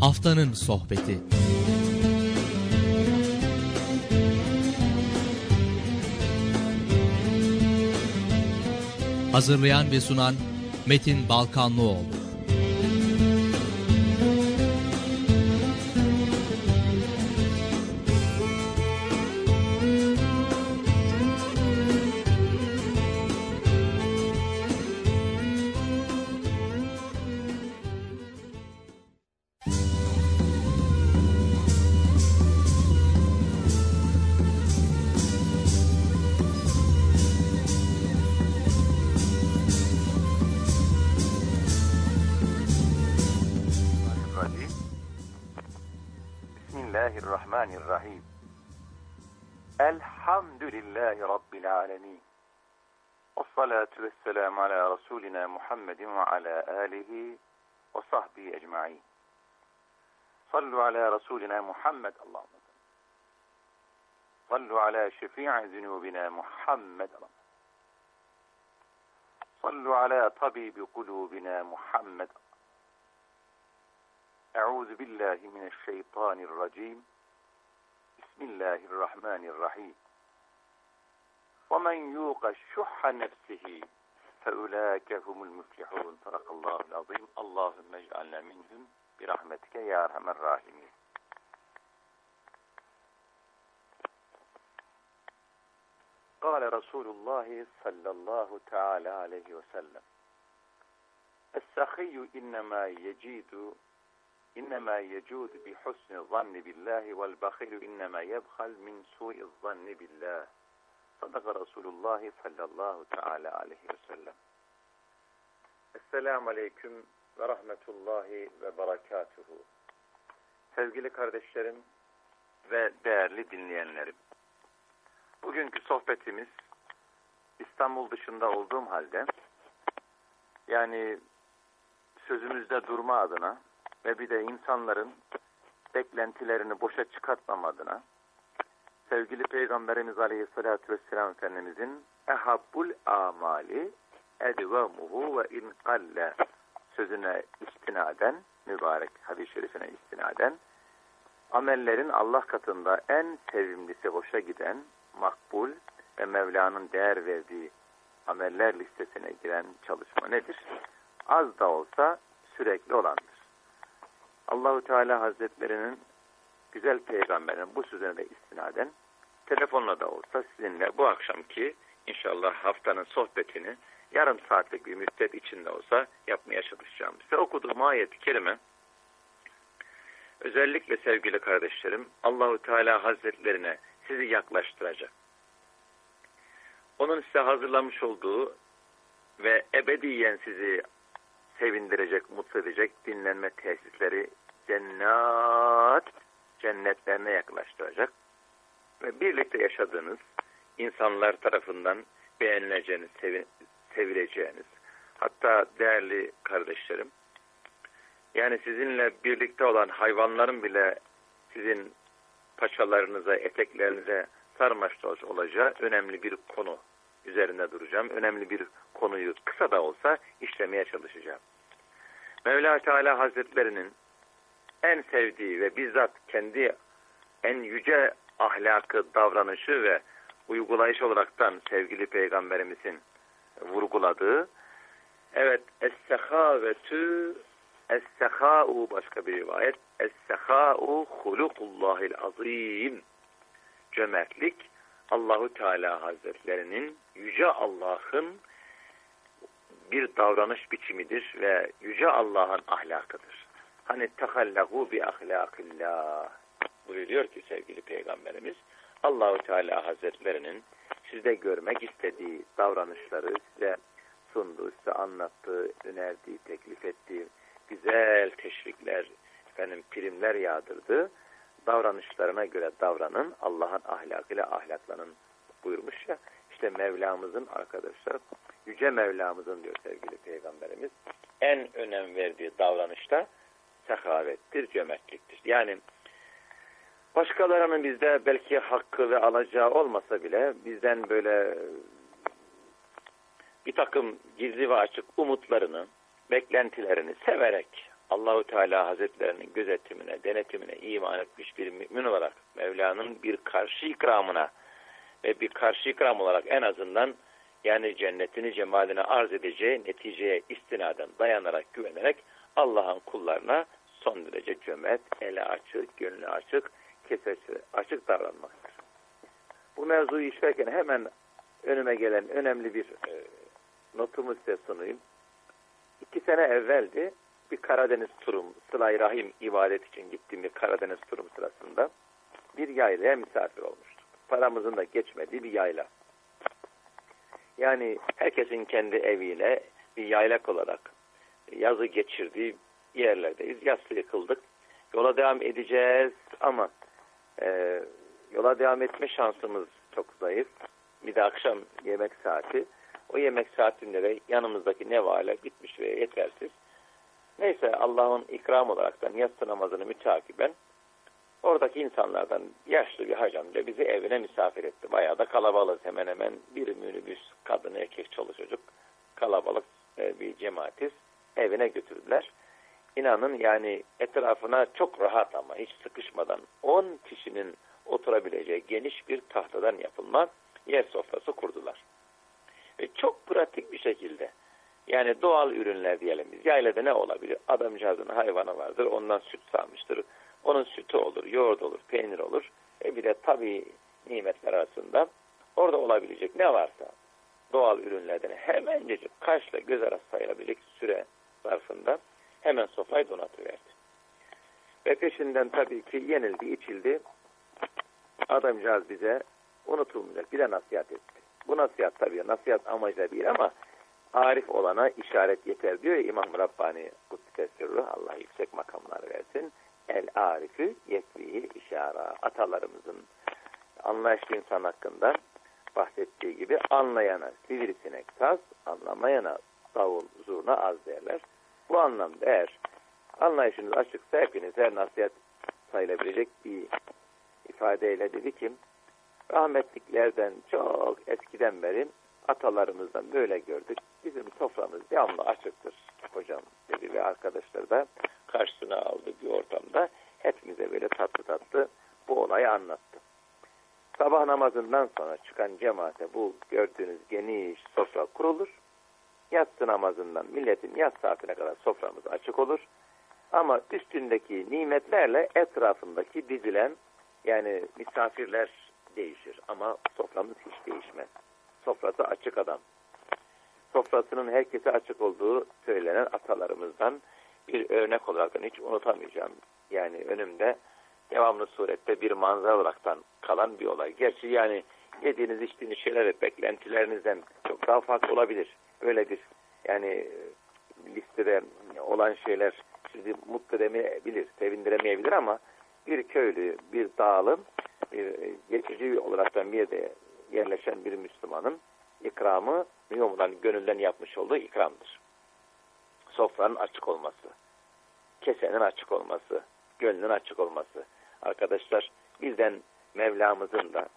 Haftanın Sohbeti. Hazırlayan ve sunan Metin Balkanlıoğlu محمد وعلى آله وصحبه أجمعين. صلوا على رسولنا محمد. اللهم صل. صلوا على شفيع ذنوبنا محمد. اللهم صلوا على طبيب قلوبنا محمد. أعوذ بالله من الشيطان الرجيم. بسم الله الرحمن الرحيم. ومن يوق شح نفسه فأولئك هم المفلحون. صدق الله العظيم. اللهم اجعلنا منهم. برحمتك يا أرحم الراحمين. قال رسول الله صلى الله تعالى عليه وسلم السخي إنما يجيد إنما يجود بحسن الظن بالله والبخيل إنما يبخل من سوء الظن بالله. Sadaka Resulullah sallallahu teala aleyhi ve sellem. Esselamu aleyküm ve rahmetullahi ve berekatuhu. Sevgili kardeşlerim ve değerli dinleyenlerim. Bugünkü sohbetimiz İstanbul dışında olduğum halde yani sözümüzde durma adına ve bir de insanların beklentilerini boşa çıkartmam adına sevgili Peygamberimiz Aleyhisselatü Vesselam Efendimizin ehabbul amali edvemuhu ve in sözüne istinaden mübarek hadis-i şerifine istinaden amellerin Allah katında en sevimlisi hoşa giden makbul ve Mevla'nın değer verdiği ameller listesine giren çalışma nedir? Az da olsa sürekli olandır. Allahu Teala Hazretlerinin güzel peygamberin bu sözüne de istinaden telefonla da olsa sizinle bu akşamki inşallah haftanın sohbetini yarım saatlik bir müddet içinde olsa yapmaya çalışacağım. Size okuduğum ayet-i kerime özellikle sevgili kardeşlerim Allahu Teala Hazretlerine sizi yaklaştıracak. Onun size hazırlamış olduğu ve ebediyen sizi sevindirecek, mutlu edecek dinlenme tesisleri cennet cennetlerine yaklaştıracak ve birlikte yaşadığınız insanlar tarafından beğenileceğiniz, sevi, sevileceğiniz hatta değerli kardeşlerim yani sizinle birlikte olan hayvanların bile sizin paçalarınıza, eteklerinize sarmaş olacağı önemli bir konu üzerinde duracağım. Önemli bir konuyu kısa da olsa işlemeye çalışacağım. Mevla Teala Hazretlerinin en sevdiği ve bizzat kendi en yüce ahlakı, davranışı ve uygulayış olaraktan sevgili peygamberimizin vurguladığı evet es-sehavetü es-sehâ'u başka bir rivayet es-sehâ'u hulukullahil azim cömertlik Allahu Teala Hazretlerinin yüce Allah'ın bir davranış biçimidir ve yüce Allah'ın ahlakıdır. Hani tehallahu bi ahlakillah buyuruyor ki sevgili peygamberimiz Allahu Teala Hazretlerinin sizde görmek istediği davranışları size sunduğu, size anlattığı, önerdiği, teklif ettiği güzel teşvikler, efendim primler yağdırdı. Davranışlarına göre davranın, Allah'ın ahlakıyla ahlaklanın buyurmuş ya. İşte Mevlamızın arkadaşlar, Yüce Mevlamızın diyor sevgili Peygamberimiz, en önem verdiği davranışta sehavettir, cömertliktir. Yani başkalarının bizde belki hakkı ve alacağı olmasa bile bizden böyle bir takım gizli ve açık umutlarını, beklentilerini severek Allahu Teala Hazretlerinin gözetimine, denetimine iman etmiş bir mümin olarak Mevla'nın bir karşı ikramına ve bir karşı ikram olarak en azından yani cennetini cemaline arz edeceği neticeye istinaden dayanarak güvenerek Allah'ın kullarına son derece cömert, ele açık, gönlü açık, kesesi açık davranmaktır. Bu mevzuyu işlerken hemen önüme gelen önemli bir e, notumu size sunayım. İki sene evveldi bir Karadeniz turum, Sıla-i Rahim ibadet için gittiğim bir Karadeniz turum sırasında bir yaylaya misafir olmuştuk. Paramızın da geçmediği bir yayla. Yani herkesin kendi eviyle bir yaylak olarak yazı geçirdiği yerlerdeyiz. Yaslı yıkıldık. Yola devam edeceğiz ama e, yola devam etme şansımız çok zayıf. Bir de akşam yemek saati. O yemek saatinde de yanımızdaki nevale bitmiş ve yetersiz. Neyse Allah'ın ikram olaraktan yatsı namazını mütakiben oradaki insanlardan yaşlı bir hacı amca bizi evine misafir etti. Bayağı da kalabalık hemen hemen bir minibüs kadın erkek çoluk çocuk kalabalık e, bir cemaatiz. Evine götürdüler. İnanın yani etrafına çok rahat ama hiç sıkışmadan 10 kişinin oturabileceği geniş bir tahtadan yapılma yer sofrası kurdular. Ve çok pratik bir şekilde yani doğal ürünler diyelim biz. Yaylada ne olabilir? Adamcağızın hayvanı vardır. Ondan süt sağmıştır. Onun sütü olur, yoğurt olur, peynir olur. E bir de tabii nimetler arasında orada olabilecek ne varsa doğal ürünlerden hemencecik kaşla göz arası sayılabilecek süre zarfında hemen sofrayı donatıverdi. Ve peşinden tabii ki yenildi, içildi. Adamcağız bize unutulmayacak bir de nasihat etti. Bu nasihat tabii nasihat amacıyla değil ama arif olana işaret yeter diyor ya İmam Rabbani Kuddise Sırrı Allah yüksek makamlar versin. El arifi yekvihi işara. Atalarımızın anlayışlı insan hakkında bahsettiği gibi anlayana sivrisinek saz, anlamayana davul zurna az derler. Bu anlamda eğer anlayışınız açıksa hepiniz her nasihat sayılabilecek bir ifadeyle dedi ki rahmetliklerden çok eskiden beri atalarımızdan böyle gördük. Bizim soframız devamlı açıktır hocam dedi ve arkadaşlar da karşısına aldı bir ortamda hepimize böyle tatlı tatlı bu olayı anlattı. Sabah namazından sonra çıkan cemaate bu gördüğünüz geniş sofra kurulur. Yatsı namazından milletin yat saatine kadar soframız açık olur. Ama üstündeki nimetlerle etrafındaki dizilen yani misafirler değişir. Ama soframız hiç değişmez. Sofrası açık adam. Sofrasının herkese açık olduğu söylenen atalarımızdan bir örnek olarak hiç unutamayacağım. Yani önümde devamlı surette bir manzara olaraktan kalan bir olay. Gerçi yani yediğiniz içtiğiniz şeyler beklentilerinizden çok daha farklı olabilir. Öyle bir yani listede olan şeyler sizi mutlu edemeyebilir, sevindiremeyebilir ama bir köylü, bir dağılım, bir geçici olaraktan bir yerde yerleşen bir Müslümanın ikramı mühimden, gönülden yapmış olduğu ikramdır. Sofranın açık olması, kesenin açık olması, gönlün açık olması. Arkadaşlar bizden Mevlamızın da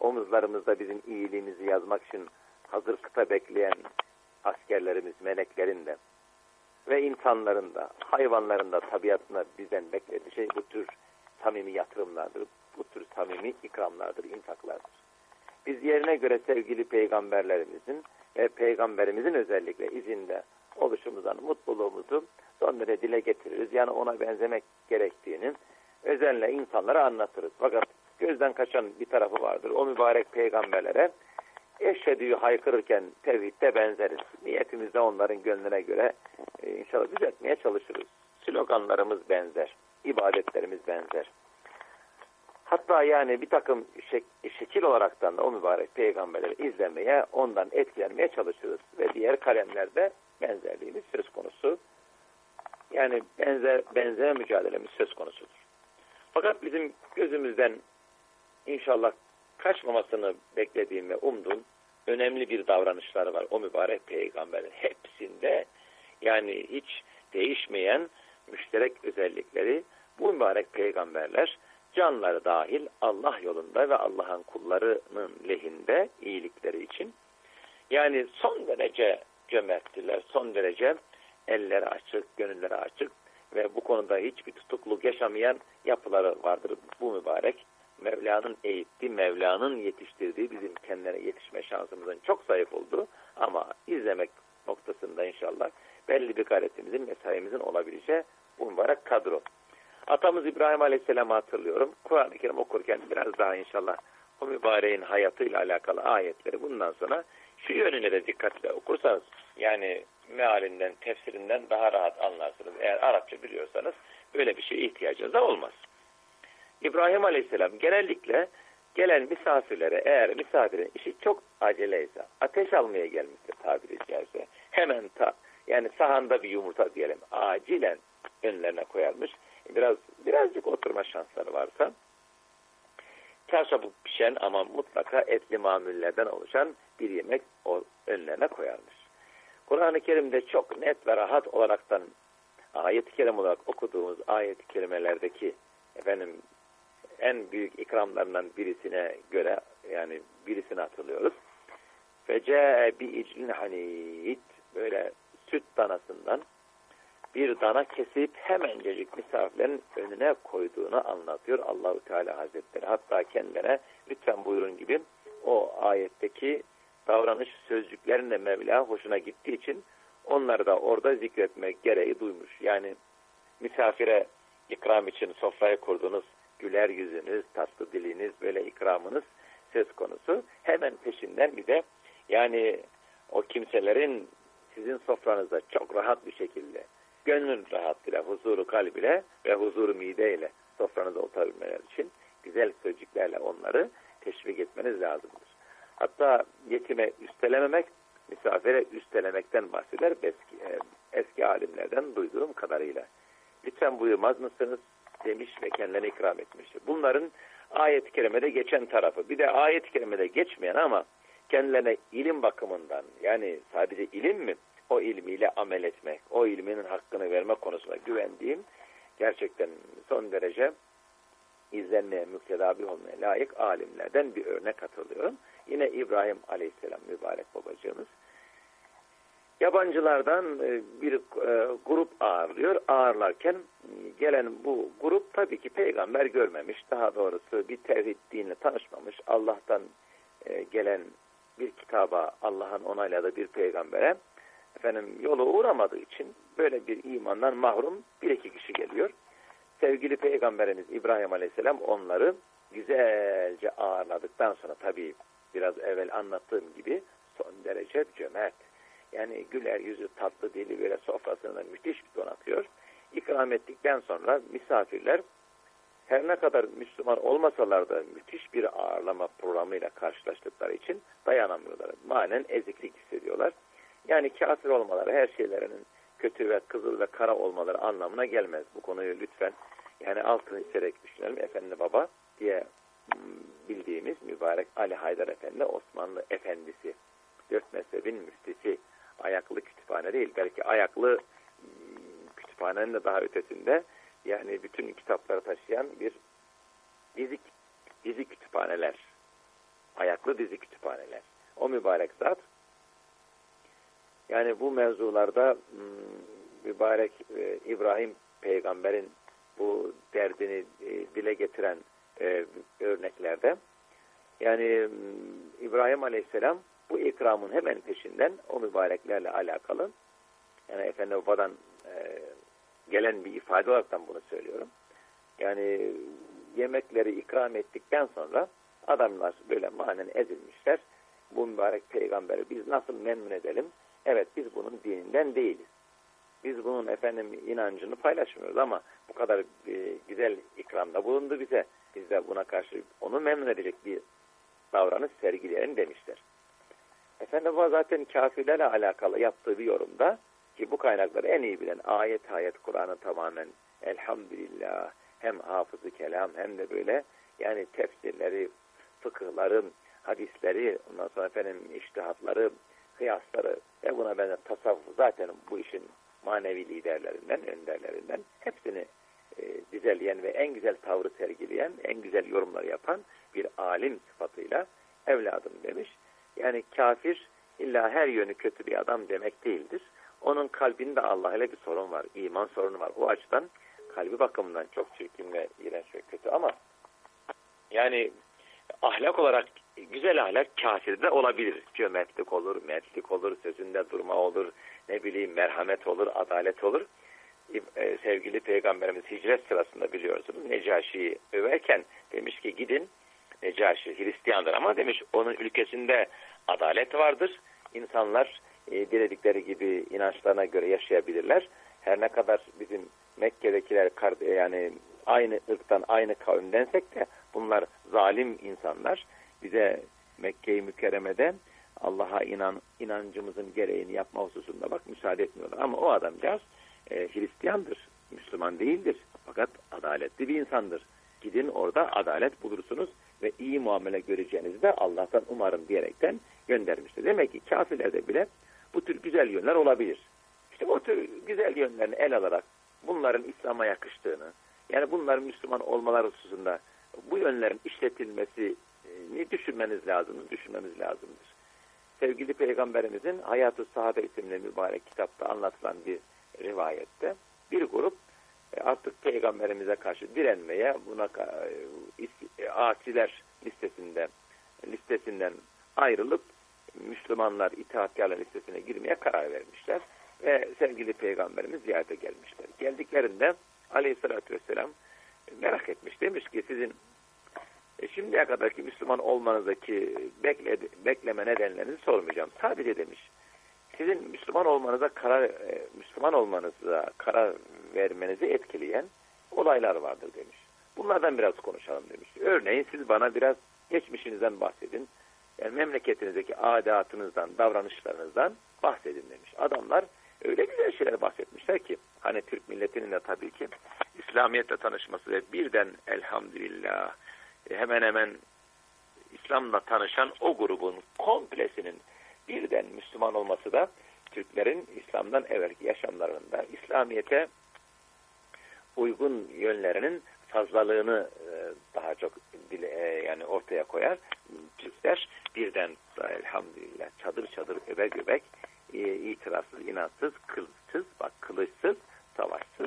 omuzlarımızda bizim iyiliğimizi yazmak için hazır kıta bekleyen askerlerimiz, meleklerin de ve insanların da, hayvanların da tabiatına bizden beklediği şey bu tür samimi yatırımlardır, bu tür samimi ikramlardır, infaklardır. Biz yerine göre sevgili peygamberlerimizin ve peygamberimizin özellikle izinde oluşumuzdan mutluluğumuzu son derece dile getiririz. Yani ona benzemek gerektiğini özenle insanlara anlatırız. Fakat gözden kaçan bir tarafı vardır. O mübarek peygamberlere eşhedüyü haykırırken tevhidde benzeriz. Niyetimizde onların gönlüne göre e, inşallah düzeltmeye çalışırız. Sloganlarımız benzer, ibadetlerimiz benzer. Hatta yani bir takım şek şekil olaraktan da o mübarek peygamberleri izlemeye, ondan etkilenmeye çalışırız. Ve diğer kalemlerde benzerliğimiz söz konusu. Yani benzer benzeme mücadelemiz söz konusudur. Fakat bizim gözümüzden inşallah kaçmamasını beklediğim ve umduğum önemli bir davranışları var o mübarek peygamberin. Hepsinde yani hiç değişmeyen müşterek özellikleri bu mübarek peygamberler canları dahil Allah yolunda ve Allah'ın kullarının lehinde iyilikleri için yani son derece cömerttiler, son derece elleri açık, gönülleri açık ve bu konuda hiçbir tutukluk yaşamayan yapıları vardır bu mübarek. Mevla'nın eğittiği, Mevla'nın yetiştirdiği bizim kendine yetişme şansımızın çok zayıf olduğu ama izlemek noktasında inşallah belli bir gayretimizin, mesaimizin olabileceği bu mübarek kadro. Atamız İbrahim Aleyhisselam'ı hatırlıyorum. Kur'an-ı Kerim okurken biraz daha inşallah o mübareğin hayatıyla alakalı ayetleri bundan sonra şu yönüne de dikkatle okursanız yani mealinden, tefsirinden daha rahat anlarsınız. Eğer Arapça biliyorsanız böyle bir şeye ihtiyacınız da olmaz. İbrahim Aleyhisselam genellikle gelen misafirlere eğer misafirin işi çok aceleyse, ateş almaya gelmiştir tabiri caizse, hemen ta, yani sahanda bir yumurta diyelim, acilen önlerine koyarmış. Biraz birazcık oturma şansları varsa çarşafı pişen ama mutlaka etli mamullerden oluşan bir yemek önlerine koyarmış. Kur'an-ı Kerim'de çok net ve rahat olaraktan ayet-i kerim olarak okuduğumuz ayet-i kerimelerdeki efendim en büyük ikramlarından birisine göre yani birisini hatırlıyoruz. Fece bi iclin hanit böyle süt danasından bir dana kesip hemencecik misafirlerin önüne koyduğunu anlatıyor Allahu Teala Hazretleri. Hatta kendine lütfen buyurun gibi o ayetteki davranış sözcüklerinde Mevla hoşuna gittiği için onları da orada zikretmek gereği duymuş. Yani misafire ikram için sofraya kurduğunuz güler yüzünüz, tatlı diliniz, böyle ikramınız söz konusu. Hemen peşinden bir de yani o kimselerin sizin sofranızda çok rahat bir şekilde gönül rahatlığıyla, huzuru kalbiyle ve huzuru mideyle sofranıza oturabilmeleri için güzel sözcüklerle onları teşvik etmeniz lazımdır. Hatta yetime üstelememek, misafire üstelemekten bahseder eski, e, eski alimlerden duyduğum kadarıyla. Lütfen buyurmaz mısınız demiş ve kendine ikram etmiştir. Bunların ayet-i kerimede geçen tarafı. Bir de ayet-i kerimede geçmeyen ama kendilerine ilim bakımından yani sadece ilim mi? O ilmiyle amel etmek, o ilminin hakkını verme konusunda güvendiğim gerçekten son derece izlenmeye, müktedabi olmaya layık alimlerden bir örnek hatırlıyorum. Yine İbrahim Aleyhisselam mübarek babacığımız. Yabancılardan e, bir e, grup ağırlıyor. Ağırlarken gelen bu grup tabii ki peygamber görmemiş. Daha doğrusu bir tevhid dinle tanışmamış. Allah'tan e, gelen bir kitaba, Allah'ın onayladığı bir peygambere efendim yola uğramadığı için böyle bir imandan mahrum bir iki kişi geliyor. Sevgili peygamberimiz İbrahim Aleyhisselam onları güzelce ağırladıktan sonra tabii biraz evvel anlattığım gibi son derece cömert. Yani güler yüzü tatlı dili böyle sofrasında müthiş bir donatıyor. İkram ettikten sonra misafirler her ne kadar Müslüman olmasalar da müthiş bir ağırlama programıyla karşılaştıkları için dayanamıyorlar. Manen eziklik hissediyorlar. Yani kafir olmaları her şeylerinin kötü ve kızıl ve kara olmaları anlamına gelmez. Bu konuyu lütfen yani altını çizerek düşünelim. Efendi baba diye bildiğimiz mübarek Ali Haydar Efendi Osmanlı Efendisi. Dört mezhebin müftisi. Ayaklı kütüphane değil. Belki ayaklı kütüphanenin de daha ötesinde yani bütün kitapları taşıyan bir dizi, dizi kütüphaneler. Ayaklı dizi kütüphaneler. O mübarek zat yani bu mevzularda mübarek İbrahim peygamberin bu derdini dile getiren e, örneklerde. Yani İbrahim Aleyhisselam bu ikramın hemen peşinden o mübareklerle alakalı yani Efendi Baba'dan e, gelen bir ifade olarak bunu söylüyorum. Yani yemekleri ikram ettikten sonra adamlar böyle manen ezilmişler. Bu mübarek peygamberi biz nasıl memnun edelim? Evet biz bunun dininden değiliz. Biz bunun efendim inancını paylaşmıyoruz ama bu kadar e, güzel ikramda bulundu bize. Biz de buna karşı onu memnun edecek bir davranış sergileyelim demişler. Efendim bu zaten kafirlerle alakalı yaptığı bir yorumda ki bu kaynakları en iyi bilen ayet ayet Kur'an'ın tamamen elhamdülillah hem hafızı kelam hem de böyle yani tefsirleri, fıkıhları, hadisleri, ondan sonra efendim iştihatları, kıyasları ve buna benzer tasavvuf zaten bu işin manevi liderlerinden, önderlerinden hepsini e, dizeleyen ve en güzel tavrı sergileyen, en güzel yorumlar yapan bir alim sıfatıyla evladım demiş. Yani kafir illa her yönü kötü bir adam demek değildir. Onun kalbinde Allah ile bir sorun var. iman sorunu var. O açıdan kalbi bakımından çok çirkin ve iğrenç ve kötü ama yani ahlak olarak güzel ahlak kafirde olabilir. Cömertlik olur, mertlik olur, sözünde durma olur, ne bileyim merhamet olur, adalet olur. Ee, sevgili Peygamberimiz hicret sırasında biliyorsunuz Necaşi'yi överken demiş ki gidin Necaşi Hristiyandır ama demiş onun ülkesinde adalet vardır. İnsanlar e, diledikleri gibi inançlarına göre yaşayabilirler. Her ne kadar bizim Mekke'dekiler yani aynı ırktan aynı kavimdensek de bunlar zalim insanlar. Bize Mekke-i Mükerreme'de Allah'a inan inancımızın gereğini yapma hususunda bak müsaade etmiyorlar. Ama o adamcağız e, Hristiyandır, Müslüman değildir. Fakat adaletli bir insandır. Gidin orada adalet bulursunuz ve iyi muamele göreceğinizi de Allah'tan umarım diyerekten göndermiştir. Demek ki kafirlerde bile bu tür güzel yönler olabilir. İşte o tür güzel yönlerini el alarak bunların İslam'a yakıştığını, yani bunların Müslüman olmaları hususunda bu yönlerin işletilmesini düşünmeniz lazım, düşünmemiz lazımdır. Sevgili Peygamberimizin Hayat-ı Sahabe isimli mübarek kitapta anlatılan bir rivayette bir grup artık Peygamberimize karşı direnmeye, buna e, e, asiler listesinde listesinden ayrılıp Müslümanlar itaatkarlar listesine girmeye karar vermişler ve sevgili Peygamberimiz ziyarete gelmişler. Geldiklerinde Aleyhisselatü Vesselam merak etmiş. Demiş ki sizin e, şimdiye kadarki Müslüman olmanızdaki bekle, bekleme nedenlerini sormayacağım. Sadece demiş sizin Müslüman olmanıza karar e, Müslüman olmanıza karar vermenizi etkileyen olaylar vardır demiş. Bunlardan biraz konuşalım demiş. Örneğin siz bana biraz geçmişinizden bahsedin. Yani memleketinizdeki adatınızdan, davranışlarınızdan bahsedin demiş. Adamlar öyle güzel şeyler bahsetmişler ki hani Türk milletinin de tabii ki İslamiyetle tanışması ve birden elhamdülillah hemen hemen İslam'la tanışan o grubun komplesinin birden Müslüman olması da Türklerin İslam'dan evvelki yaşamlarında İslamiyet'e uygun yönlerinin fazlalığını e, daha çok e, yani ortaya koyar. Türkler birden elhamdülillah çadır çadır öbek göbek e, itirazsız, inansız, kılıçsız, bak kılıçsız, savaşsız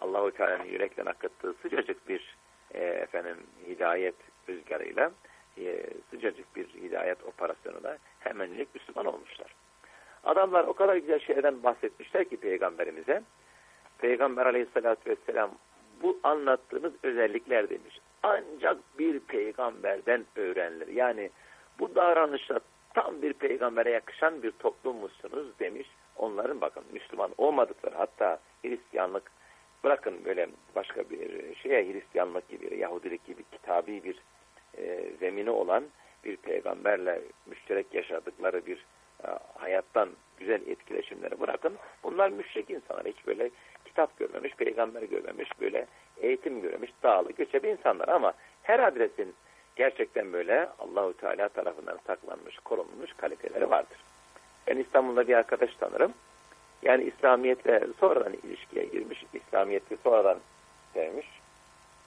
Allahu Teala'nın yürekten akıttığı sıcacık bir e, efendim hidayet rüzgarıyla sıcacık bir hidayet operasyonu da hemenlik Müslüman olmuşlar. Adamlar o kadar güzel şeylerden bahsetmişler ki peygamberimize. Peygamber aleyhissalatü vesselam bu anlattığınız özellikler demiş. Ancak bir peygamberden öğrenilir. Yani bu davranışla tam bir peygambere yakışan bir toplum musunuz demiş. Onların bakın Müslüman olmadıkları hatta Hristiyanlık bırakın böyle başka bir şeye Hristiyanlık gibi Yahudilik gibi kitabi bir e, zemini olan bir peygamberle müşterek yaşadıkları bir e, hayattan güzel etkileşimleri bırakın. Bunlar müşrik insanlar. Hiç böyle kitap görmemiş, peygamber görmemiş, böyle eğitim görmemiş, dağlı, göçebe insanlar ama her adresin gerçekten böyle Allahu Teala tarafından saklanmış, korunmuş kaliteleri vardır. Ben İstanbul'da bir arkadaş tanırım. Yani İslamiyetle sonradan ilişkiye girmiş, İslamiyet'i sonradan sevmiş.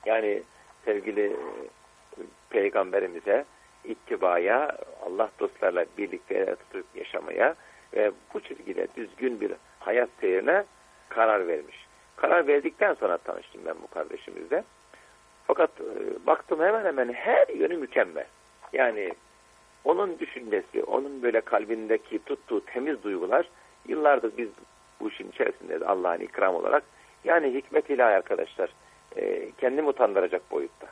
Yani sevgili e, peygamberimize ittibaya, Allah dostlarla birlikte tutup yaşamaya ve bu çizgide düzgün bir hayat seyrine karar vermiş. Karar verdikten sonra tanıştım ben bu kardeşimizle. Fakat e, baktım hemen hemen her yönü mükemmel. Yani onun düşüncesi, onun böyle kalbindeki tuttuğu temiz duygular yıllardır biz bu işin içerisinde Allah'ın ikram olarak yani hikmet ilahi arkadaşlar e, kendimi utandıracak boyutta.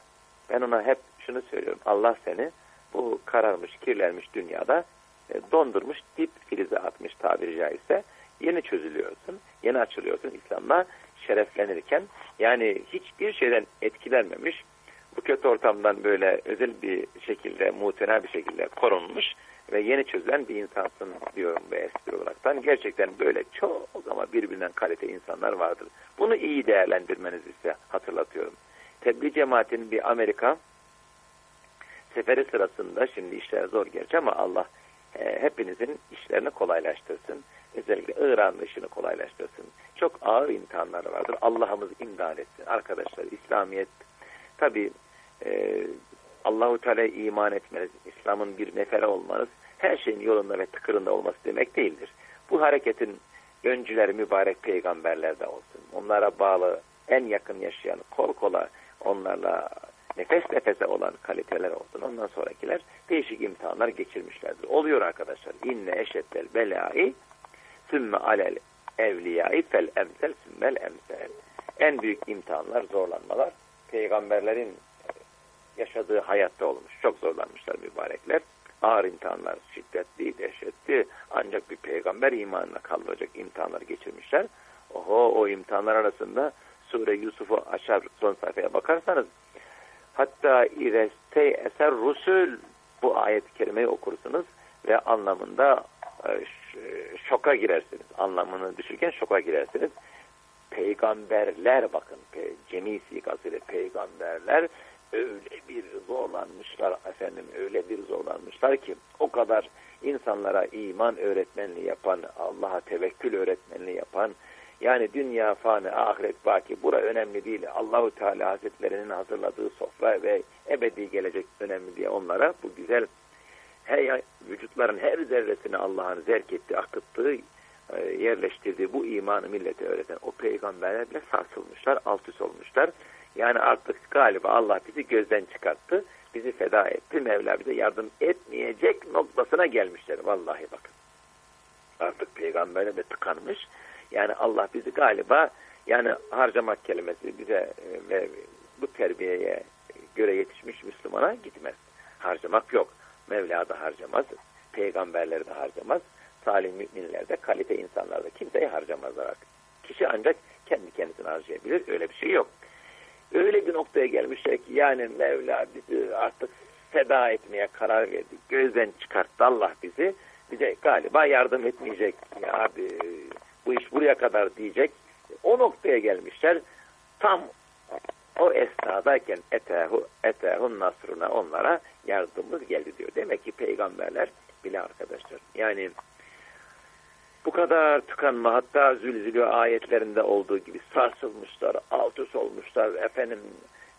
Ben ona hep şunu söylüyorum. Allah seni bu kararmış, kirlenmiş dünyada e, dondurmuş, dip filize atmış tabiri caizse yeni çözülüyorsun, yeni açılıyorsun İslam'la şereflenirken yani hiçbir şeyden etkilenmemiş bu kötü ortamdan böyle özel bir şekilde, muhtena bir şekilde korunmuş ve yeni çözülen bir insansın diyorum ve espri olaraktan. Gerçekten böyle çok ama birbirinden kalite insanlar vardır. Bunu iyi değerlendirmenizi size hatırlatıyorum. Tebliğ cemaatinin bir Amerika seferi sırasında şimdi işler zor gerçi ama Allah e, hepinizin işlerini kolaylaştırsın. Özellikle İran'ın işini kolaylaştırsın. Çok ağır imtihanlar vardır. Allah'ımız imdad etsin. Arkadaşlar İslamiyet tabi e, Allahu Teala iman etmeniz, İslam'ın bir nefere olmanız her şeyin yolunda ve tıkırında olması demek değildir. Bu hareketin öncüler mübarek peygamberler de olsun. Onlara bağlı en yakın yaşayan kol kola onlarla nefes nefese olan kaliteler olsun. Ondan sonrakiler değişik imtihanlar geçirmişlerdir. Oluyor arkadaşlar. İnne eşettel belai sümme alel evliyai fel emsel sümmel emsel. En büyük imtihanlar, zorlanmalar peygamberlerin yaşadığı hayatta olmuş. Çok zorlanmışlar mübarekler. Ağır imtihanlar, şiddetli, dehşetli. Ancak bir peygamber imanına kaldıracak imtihanlar geçirmişler. Oho o imtihanlar arasında Sure Yusuf'u açar son sayfaya bakarsanız hatta ireste eser rusul bu ayet-i kerimeyi okursunuz ve anlamında e, şoka girersiniz. Anlamını düşürken şoka girersiniz. Peygamberler bakın cemi sigasıyla peygamberler öyle bir zorlanmışlar efendim öyle bir zorlanmışlar ki o kadar insanlara iman öğretmenliği yapan Allah'a tevekkül öğretmenliği yapan yani dünya fani ahiret baki bura önemli değil Allahu Teala Hazretlerinin hazırladığı sofra ve ebedi gelecek önemli diye onlara bu güzel her, vücutların her zerresini Allah'ın zerk ettiği, akıttığı, e, yerleştirdiği bu imanı millete öğreten o peygamberlerle sarsılmışlar, alt üst olmuşlar. Yani artık galiba Allah bizi gözden çıkarttı, bizi feda etti, Mevla bize yardım etmeyecek noktasına gelmişler. Vallahi bakın. Artık peygamberle de tıkanmış. Yani Allah bizi galiba yani harcamak kelimesi bize e, ve bu terbiyeye göre yetişmiş Müslümana gitmez. Harcamak yok. Mevla da harcamaz, peygamberler de harcamaz, salih müminler de, kalite insanlar da kimseyi harcamazlar. Kişi ancak kendi kendisini harcayabilir, öyle bir şey yok. Öyle bir noktaya gelmişler ki yani Mevla bizi artık feda etmeye karar verdi. Gözden çıkarttı Allah bizi. Bize galiba yardım etmeyecek. Ya abi bu iş buraya kadar diyecek. O noktaya gelmişler. Tam o esnadayken etehu, etehun nasruna onlara yardımımız geldi diyor. Demek ki peygamberler bile arkadaşlar. Yani bu kadar tıkanma hatta zülzülü ayetlerinde olduğu gibi sarsılmışlar, alt üst olmuşlar efendim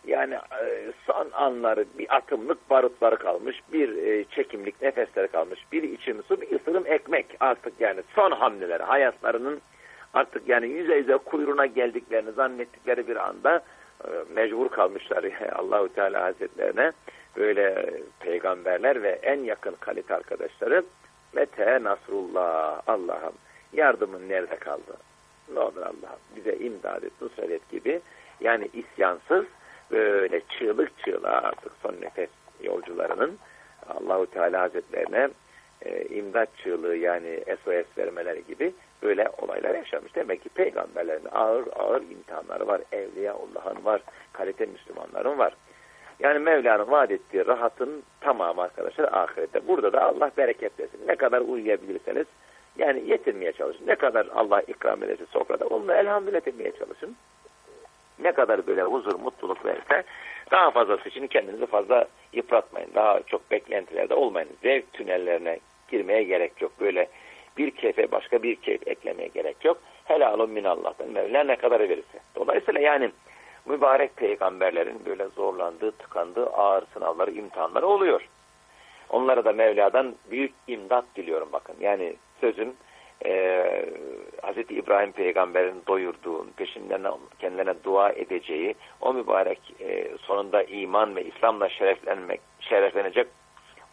yani e, son anları bir atımlık barutları kalmış, bir e, çekimlik nefesleri kalmış, bir içim su, bir ısırım ekmek artık yani son hamleleri hayatlarının artık yani yüze yüze kuyruğuna geldiklerini zannettikleri bir anda mecbur kalmışlar Allahu Teala Hazretlerine böyle peygamberler ve en yakın kalite arkadaşları mete nasrullah Allah'ım yardımın nerede kaldı? Ne olur Allah'ım bize imdad et, nusret et gibi yani isyansız böyle çığlık çığlığa artık son nefes yolcularının Allahu Teala Hazretlerine e, imdat çığlığı yani SOS vermeleri gibi böyle olaylar yaşamış. Demek ki peygamberlerin ağır ağır imtihanları var. Evliya Allah'ın var. Kalite Müslümanların var. Yani Mevla'nın vaat ettiği rahatın tamamı arkadaşlar ahirette. Burada da Allah bereketlesin. Ne kadar uyuyabilirseniz yani yetinmeye çalışın. Ne kadar Allah ikram ederse sofrada onunla elhamdülillah etmeye çalışın. Ne kadar böyle huzur, mutluluk verirse daha fazlası için kendinizi fazla yıpratmayın. Daha çok beklentilerde olmayın. Zevk tünellerine girmeye gerek yok. Böyle bir keyfe başka bir keyif eklemeye gerek yok. Helalun min Allah'tan Mevla ne kadar verirse. Dolayısıyla yani mübarek peygamberlerin böyle zorlandığı, tıkandığı ağır sınavları, imtihanları oluyor. Onlara da Mevla'dan büyük imdat diliyorum bakın. Yani sözüm e, Hz. İbrahim peygamberin doyurduğu, peşinden kendilerine dua edeceği, o mübarek e, sonunda iman ve İslam'la şereflenmek, şereflenecek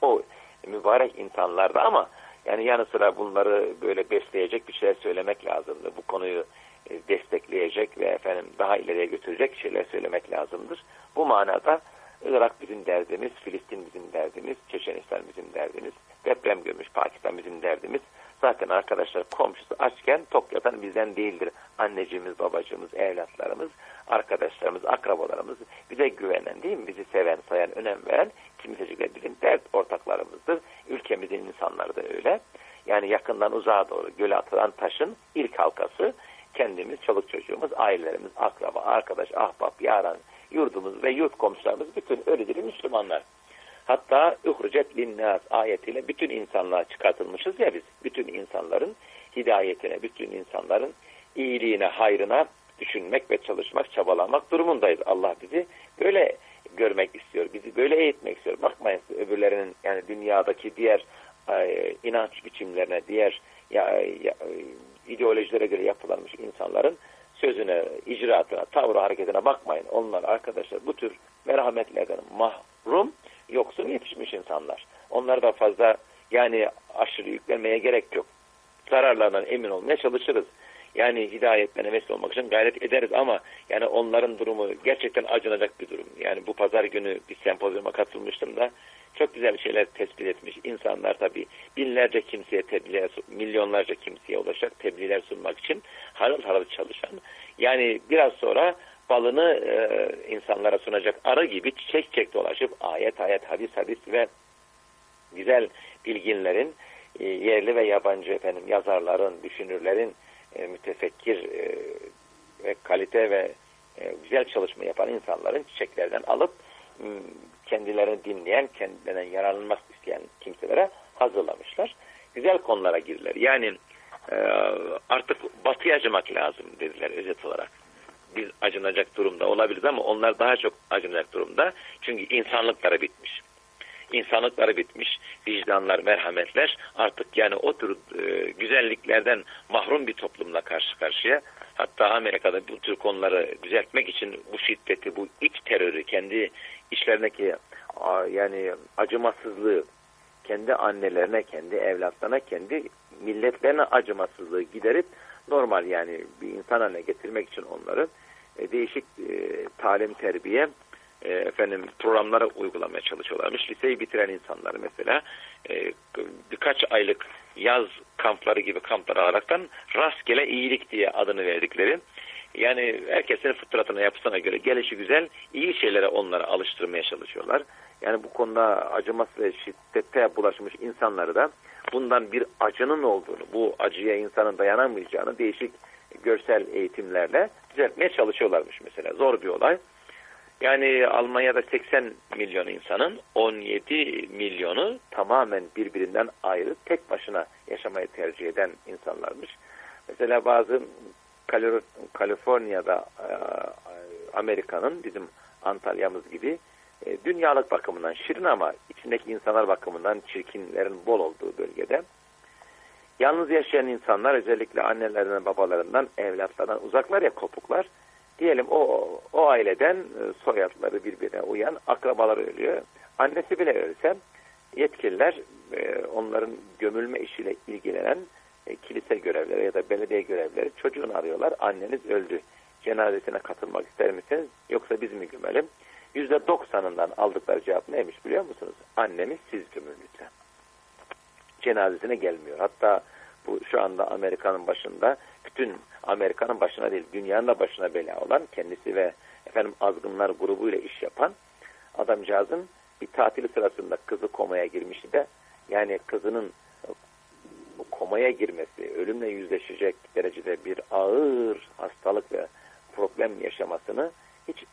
o mübarek insanlarda ama yani yanı sıra bunları böyle besleyecek bir şeyler söylemek lazımdı. Bu konuyu e, destekleyecek ve efendim daha ileriye götürecek şeyler söylemek lazımdır. Bu manada Irak bizim derdimiz, Filistin bizim derdimiz, Çeçenistan bizim derdimiz, deprem görmüş Pakistan bizim derdimiz. Zaten arkadaşlar komşusu açken tok yatan bizden değildir. Anneciğimiz, babacığımız, evlatlarımız, arkadaşlarımız, akrabalarımız bize güvenen değil mi? Bizi seven, sayan, önem veren kimsecikler bizim dert ortaklarımızdır. Ülkemizin insanları da öyle. Yani yakından uzağa doğru göle atılan taşın ilk halkası kendimiz, çoluk çocuğumuz, ailelerimiz, akraba, arkadaş, ahbap, yaran, yurdumuz ve yurt komşularımız bütün öyledir Müslümanlar. Hatta uhrucet linnas ayetiyle bütün insanlığa çıkartılmışız ya biz. Bütün insanların hidayetine, bütün insanların iyiliğine, hayrına düşünmek ve çalışmak, çabalamak durumundayız. Allah bizi böyle görmek istiyor. Bizi böyle eğitmek istiyor. Bakmayın öbürlerinin yani dünyadaki diğer e, inanç biçimlerine, diğer ya, ya, ideolojilere göre yapılanmış insanların sözüne, icraatına, tavrı hareketine bakmayın. Onlar arkadaşlar bu tür merhametlerden mahrum, yoksun yetişmiş insanlar. Onlar da fazla yani aşırı yüklenmeye gerek yok. Zararlarından emin olmaya çalışırız. Yani hidayetlerine vesile olmak için gayret ederiz ama yani onların durumu gerçekten acınacak bir durum. Yani bu pazar günü bir sempozyuma katılmıştım da çok güzel şeyler tespit etmiş. İnsanlar tabii binlerce kimseye tebliğ, milyonlarca kimseye ulaşacak tebliğler sunmak için harıl harıl çalışan. Yani biraz sonra balını e, insanlara sunacak arı gibi çiçek çiçek dolaşıp ayet ayet hadis hadis ve güzel bilginlerin e, yerli ve yabancı efendim yazarların, düşünürlerin e, mütefekkir e, ve kalite ve e, güzel çalışma yapan insanların çiçeklerden alıp kendilerini dinleyen, kendilerinden yararlanmak isteyen kimselere hazırlamışlar. Güzel konulara girdiler. Yani e, artık batıya acımak lazım dediler özet olarak. Biz acınacak durumda olabiliriz ama onlar daha çok acınacak durumda. Çünkü insanlıkları bitmiş. İnsanlıkları bitmiş, vicdanlar, merhametler artık yani o tür e, güzelliklerden mahrum bir toplumla karşı karşıya. Hatta Amerika'da bu tür konuları düzeltmek için bu şiddeti, bu iç terörü, kendi işlerindeki yani acımasızlığı kendi annelerine, kendi evlatlarına, kendi milletlerine acımasızlığı giderip normal yani bir insan haline getirmek için onları e, değişik e, talim, terbiye e, efendim programlara uygulamaya çalışıyorlarmış. Liseyi bitiren insanlar mesela e, birkaç aylık yaz kampları gibi kampları alaraktan rastgele iyilik diye adını verdikleri yani herkesin fıtratına yapısına göre gelişi güzel iyi şeylere onları alıştırmaya çalışıyorlar. Yani bu konuda acıması ve şiddete bulaşmış insanları da bundan bir acının olduğunu, bu acıya insanın dayanamayacağını değişik görsel eğitimlerle düzeltmeye çalışıyorlarmış mesela. Zor bir olay. Yani Almanya'da 80 milyon insanın 17 milyonu tamamen birbirinden ayrı tek başına yaşamayı tercih eden insanlarmış. Mesela bazı Kaliforniya'da e, Amerika'nın bizim Antalya'mız gibi e, dünyalık bakımından şirin ama içindeki insanlar bakımından çirkinlerin bol olduğu bölgede yalnız yaşayan insanlar özellikle annelerinden babalarından evlatlardan uzaklar ya kopuklar diyelim o o aileden e, soyadları birbirine uyan akrabaları ölüyor. Annesi bile ölse yetkililer onların gömülme işiyle ilgilenen e, kilise görevleri ya da belediye görevleri çocuğunu arıyorlar. Anneniz öldü. Cenazesine katılmak ister misiniz? Yoksa biz mi gömelim? Yüzde doksanından aldıkları cevap neymiş biliyor musunuz? Annemiz siz gömün lütfen. Cenazesine gelmiyor. Hatta bu şu anda Amerika'nın başında bütün Amerika'nın başına değil dünyanın da başına bela olan kendisi ve efendim azgınlar grubuyla iş yapan adamcağızın bir tatili sırasında kızı komaya girmişti de yani kızının komaya girmesi, ölümle yüzleşecek derecede bir ağır hastalık ve problem yaşamasını hiç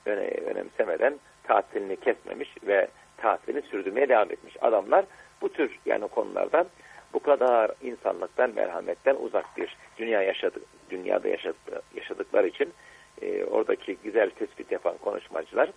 önemsemeden tatilini kesmemiş ve tatilini sürdürmeye devam etmiş. Adamlar bu tür yani konulardan bu kadar insanlıktan, merhametten uzak bir dünya yaşadı, dünyada yaşadı, yaşadıkları için e, oradaki güzel tespit yapan konuşmacılar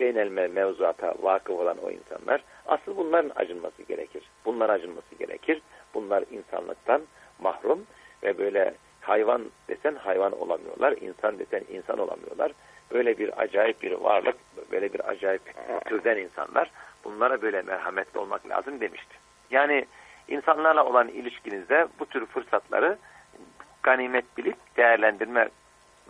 beynelme mevzuata vakıf olan o insanlar asıl bunların acınması gerekir. Bunlar acınması gerekir. Bunlar insanlıktan mahrum ve böyle hayvan desen hayvan olamıyorlar, insan desen insan olamıyorlar. Böyle bir acayip bir varlık, böyle bir acayip türden insanlar. Bunlara böyle merhametli olmak lazım demişti. Yani insanlarla olan ilişkinizde bu tür fırsatları ganimet bilip değerlendirme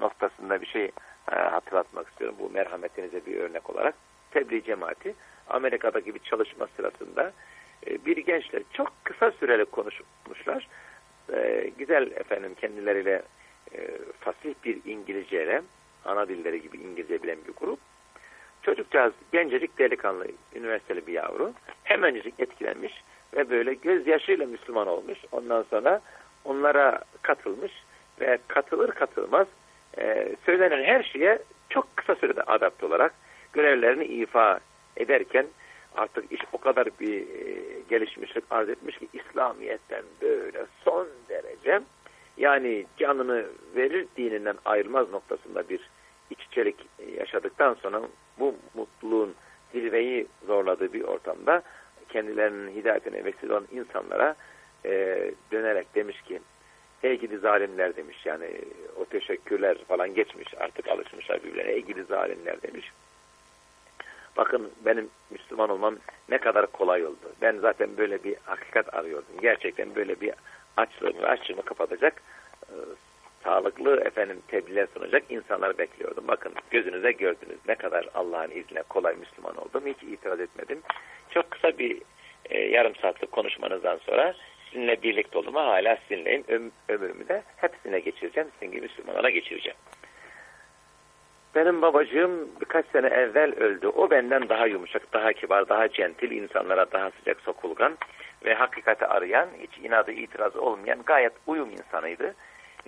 noktasında bir şey e, hatırlatmak istiyorum. Bu merhametinize bir örnek olarak. Tebliğ cemaati Amerika'daki bir çalışma sırasında e, bir gençler çok kısa süreli konuşmuşlar. E, güzel efendim kendileriyle fasih bir İngilizceyle ana dilleri gibi İngilizce bilen bir grup. Çocukcağız gencecik delikanlı üniversiteli bir yavru hemencik etkilenmiş ve böyle gözyaşıyla Müslüman olmuş. Ondan sonra onlara katılmış ve katılır katılmaz e, söylenen her şeye çok kısa sürede adapte olarak görevlerini ifa ederken artık iş o kadar bir e, gelişmişlik arz etmiş ki İslamiyet'ten böyle son derece yani canını verir dininden ayrılmaz noktasında bir iççelik yaşadıktan sonra bu mutluluğun zirveyi zorladığı bir ortamda kendilerinin hidayetine vesile olan insanlara e, dönerek demiş ki Ey gidi zalimler demiş yani o teşekkürler falan geçmiş artık alışmışlar birbirlerine. Ey gidi zalimler demiş. Bakın benim Müslüman olmam ne kadar kolay oldu. Ben zaten böyle bir hakikat arıyordum. Gerçekten böyle bir açlığımı, açlığımı kapatacak e, sağlıklı efendim tebliğler sunacak insanlar bekliyordum. Bakın gözünüze gördünüz ne kadar Allah'ın izniyle kolay Müslüman oldum. Hiç itiraz etmedim. Çok kısa bir e, yarım saatlik konuşmanızdan sonra sizinle birlikte oldum hala sizinleyim. Öm, ömrümü de hepsine geçireceğim. Sizin gibi Müslümanlara geçireceğim. Benim babacığım birkaç sene evvel öldü. O benden daha yumuşak, daha kibar, daha centil, insanlara daha sıcak sokulgan ve hakikati arayan, hiç inadı itirazı olmayan gayet uyum insanıydı.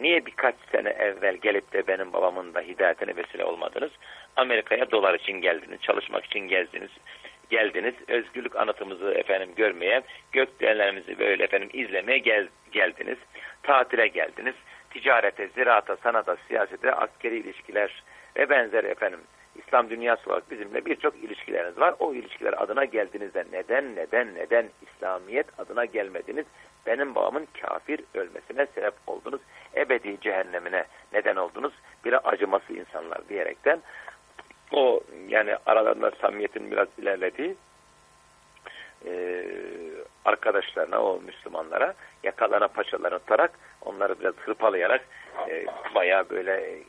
Niye birkaç sene evvel gelip de benim babamın da hidayetine vesile olmadınız? Amerika'ya dolar için geldiniz, çalışmak için gezdiniz, geldiniz. Özgürlük anıtımızı efendim görmeye, gökdelenlerimizi böyle efendim izlemeye gel, geldiniz. Tatile geldiniz. Ticarete, ziraata, sanata, siyasete, askeri ilişkiler ve benzeri efendim İslam dünyası olarak bizimle birçok ilişkileriniz var. O ilişkiler adına geldiğinizde neden neden neden İslamiyet adına gelmediniz? Benim babamın kafir ölmesine sebep oldunuz. Ebedi cehennemine neden oldunuz. Bir acıması insanlar diyerekten o yani aralarında samimiyetin biraz ilerlediği e, arkadaşlarına, o Müslümanlara yakalarına paçalarını tutarak onları biraz hırpalayarak e, bayağı böyle e,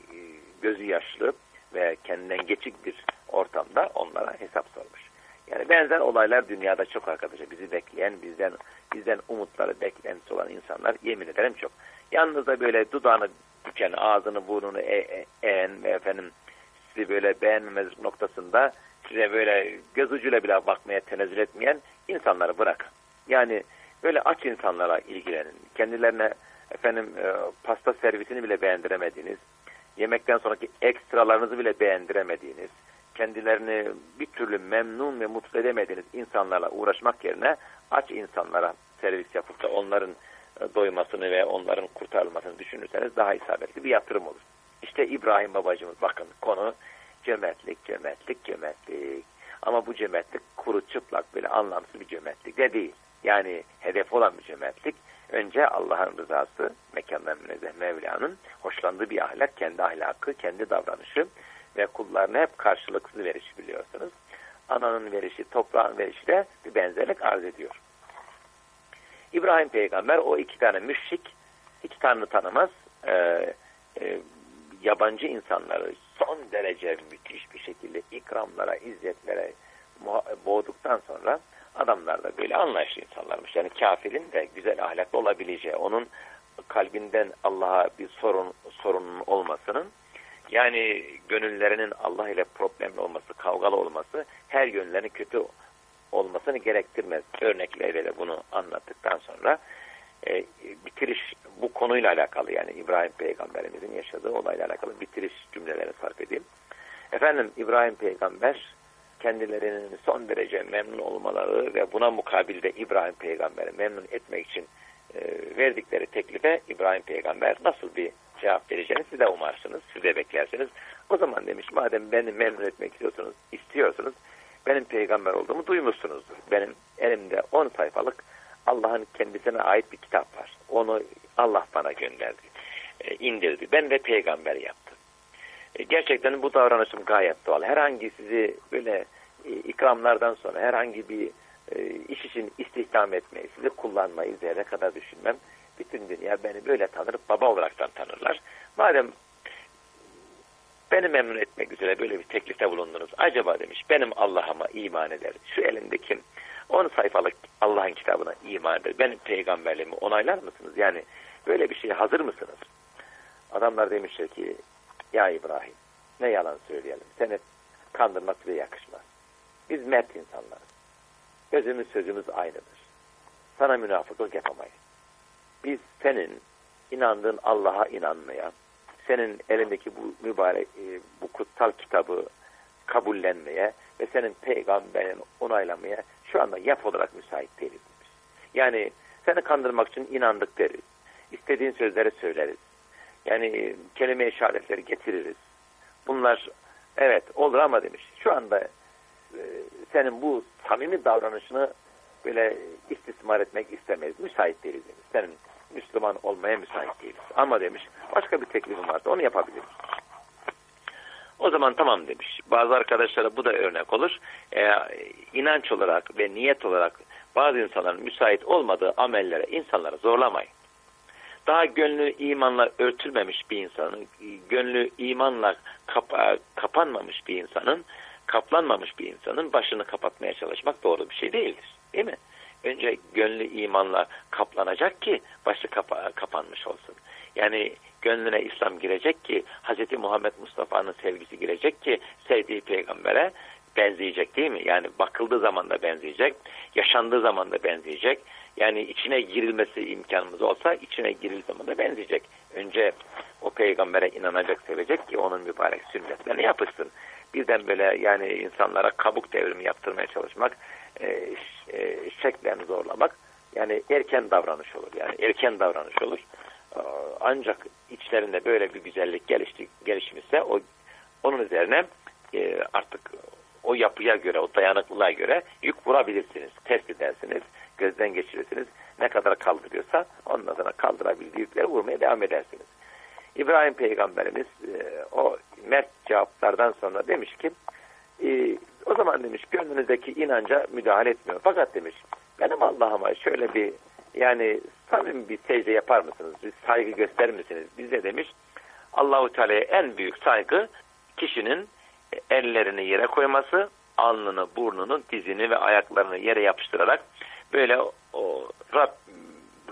gözü yaşlı ve kendinden geçik bir ortamda onlara hesap sormuş. Yani benzer olaylar dünyada çok arkadaşlar. Bizi bekleyen, bizden bizden umutları beklentisi olan insanlar yemin ederim çok. Yalnız da böyle dudağını büken, ağzını burnunu e, e, eğen ve efendim sizi böyle beğenmemez noktasında size böyle göz ucuyla bile bakmaya tenezzül etmeyen insanları bırakın. Yani böyle aç insanlara ilgilenin. Kendilerine efendim e, pasta servisini bile beğendiremediğiniz, yemekten sonraki ekstralarınızı bile beğendiremediğiniz, kendilerini bir türlü memnun ve mutlu edemediğiniz insanlarla uğraşmak yerine aç insanlara servis yapıp da onların e, doymasını ve onların kurtarılmasını düşünürseniz daha isabetli bir yatırım olur. İşte İbrahim babacığımız bakın konu cömertlik, cömertlik, cömertlik. Ama bu cömertlik kuru çıplak böyle anlamsız bir cömertlik de değil. Yani hedef olan bir cömertlik. Önce Allah'ın rızası, mekandan münezzeh Mevla'nın hoşlandığı bir ahlak, kendi ahlakı, kendi davranışı ve kullarına hep karşılıksız veriş biliyorsunuz. Ananın verişi, toprağın verişi de bir benzerlik arz ediyor. İbrahim peygamber o iki tane müşrik, hiç tanrı tanımaz, e, e, yabancı insanları son derece müthiş bir şekilde ikramlara, izzetlere boğduktan sonra adamlar da böyle anlayışlı insanlarmış. Yani kafirin de güzel ahlaklı olabileceği, onun kalbinden Allah'a bir sorun sorunun olmasının yani gönüllerinin Allah ile problemli olması, kavgalı olması her yönlerini kötü olmasını gerektirmez. Örnekleriyle de bunu anlattıktan sonra e, bitiriş bu konuyla alakalı yani İbrahim peygamberimizin yaşadığı olayla alakalı bitiriş cümlelerini sarf edeyim. Efendim İbrahim peygamber kendilerinin son derece memnun olmaları ve buna mukabilde İbrahim peygamberi memnun etmek için e, verdikleri teklife İbrahim peygamber nasıl bir cevap vereceğini siz de umarsınız, siz de beklersiniz. O zaman demiş madem beni memnun etmek istiyorsunuz, istiyorsunuz benim peygamber olduğumu duymuşsunuzdur. Benim elimde 10 sayfalık Allah'ın kendisine ait bir kitap var. Onu Allah bana gönderdi, e, indirdi. Ben de peygamber yaptım. E, gerçekten bu davranışım gayet doğal. Herhangi sizi böyle e, ikramlardan sonra herhangi bir e, iş için istihdam etmeyi, sizi kullanmayı zerre kadar düşünmem. Bütün dünya beni böyle tanır, baba olaraktan tanırlar. Madem beni memnun etmek üzere böyle bir teklifte bulundunuz. Acaba demiş benim Allah'ıma iman eder. Şu elimdeki 10 sayfalık Allah'ın kitabına iman eder. Benim peygamberliğimi onaylar mısınız? Yani böyle bir şeye hazır mısınız? Adamlar demişler ki ya İbrahim ne yalan söyleyelim. Seni kandırmak bile yakışmaz. Biz mert insanlarız. Gözümüz sözümüz aynıdır. Sana münafıklık yapamayız. Biz senin inandığın Allah'a inanmaya, senin elindeki bu mübarek, e, bu kutsal kitabı kabullenmeye ve senin peygamberin onaylamaya şu anda yap olarak müsait değiliz. Yani seni kandırmak için inandık deriz. İstediğin sözleri söyleriz. Yani kelime işaretleri getiririz. Bunlar evet olur ama demiş. Şu anda e, senin bu samimi davranışını böyle istismar etmek istemeyiz. Müsait değiliz demiş. Senin Müslüman olmaya müsait değiliz. Ama demiş başka bir teklifim varsa onu yapabiliriz. O zaman tamam demiş. Bazı arkadaşlara bu da örnek olur. Ee, inanç olarak ve niyet olarak bazı insanların müsait olmadığı amellere insanları zorlamayın. Daha gönlü imanla örtülmemiş bir insanın, gönlü imanla kap kapanmamış bir insanın, kaplanmamış bir insanın başını kapatmaya çalışmak doğru bir şey değildir. Değil mi? Önce gönlü imanla kaplanacak ki başı kapa kapanmış olsun. Yani gönlüne İslam girecek ki Hz. Muhammed Mustafa'nın sevgisi girecek ki sevdiği peygambere benzeyecek değil mi? Yani bakıldığı zaman da benzeyecek, yaşandığı zaman da benzeyecek. Yani içine girilmesi imkanımız olsa içine girildiği zaman da benzeyecek. Önce o peygambere inanacak, sevecek ki onun mübarek sünnetlerini yapışsın. Birden böyle yani insanlara kabuk devrimi yaptırmaya çalışmak, e, e, şeklerini zorlamak yani erken davranış olur. Yani erken davranış olur. Ancak içlerinde böyle bir güzellik gelişti, gelişmişse o onun üzerine e, artık o yapıya göre, o dayanıklılığa göre yük vurabilirsiniz, test edersiniz, gözden geçirirsiniz. Ne kadar kaldırıyorsa ondan sonra kaldırabildiği yükleri vurmaya devam edersiniz. İbrahim peygamberimiz e, o mert cevaplardan sonra demiş ki o zaman demiş gönlünüzdeki inanca müdahale etmiyor. Fakat demiş benim Allah'ıma şöyle bir yani samimi bir secde yapar mısınız? Bir saygı gösterir misiniz? Bize demiş Allahu Teala'ya en büyük saygı kişinin ellerini yere koyması, alnını, burnunu, dizini ve ayaklarını yere yapıştırarak böyle o Rab,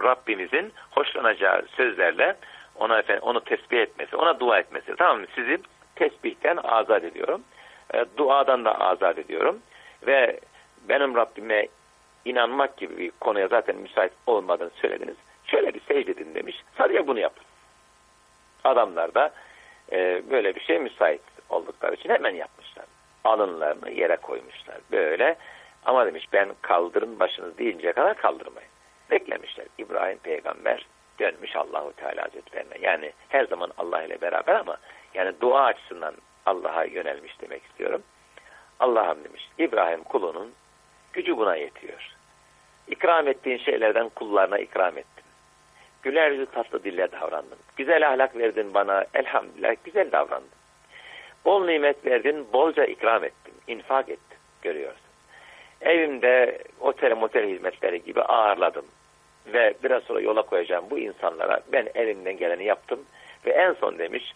Rabbimizin hoşlanacağı sözlerle ona efendim, onu tesbih etmesi, ona dua etmesi. Tamam mı? Sizi tesbihten azat ediyorum. E, duadan da azat ediyorum. Ve benim Rabbime inanmak gibi bir konuya zaten müsait olmadığını söylediniz. Şöyle bir secde edin demiş. Sadece bunu yapın. Adamlar da e, böyle bir şey müsait oldukları için hemen yapmışlar. Alınlarını yere koymuşlar. Böyle ama demiş ben kaldırın başınız deyinceye kadar kaldırmayın. Beklemişler. İbrahim peygamber dönmüş Allahu Teala Hazretlerine. Yani her zaman Allah ile beraber ama yani dua açısından Allah'a yönelmiş demek istiyorum. Allah'ım demiş İbrahim kulunun gücü buna yetiyor. İkram ettiğin şeylerden kullarına ikram ettim. Güler yüzü tatlı dille davrandım. Güzel ahlak verdin bana elhamdülillah güzel davrandım. Bol nimet verdin bolca ikram ettim. infak ettim görüyorsun. Evimde otel motel hizmetleri gibi ağırladım. Ve biraz sonra yola koyacağım bu insanlara ben elimden geleni yaptım. Ve en son demiş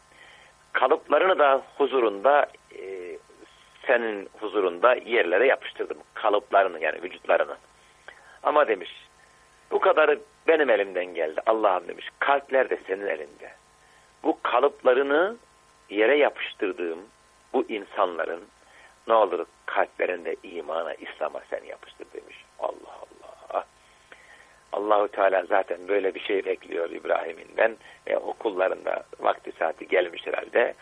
kalıplarını da huzurunda e, senin huzurunda yerlere yapıştırdım. Kalıplarını yani vücutlarını. Ama demiş bu kadarı benim elimden geldi. Allah'ım demiş kalpler de senin elinde. Bu kalıplarını yere yapıştırdığım bu insanların ne olur kalplerinde imana, İslam'a sen yapıştır demiş. Allah. Allahu Teala zaten böyle bir şey bekliyor İbrahim'inden ve okullarında vakti saati gelmiş herhalde.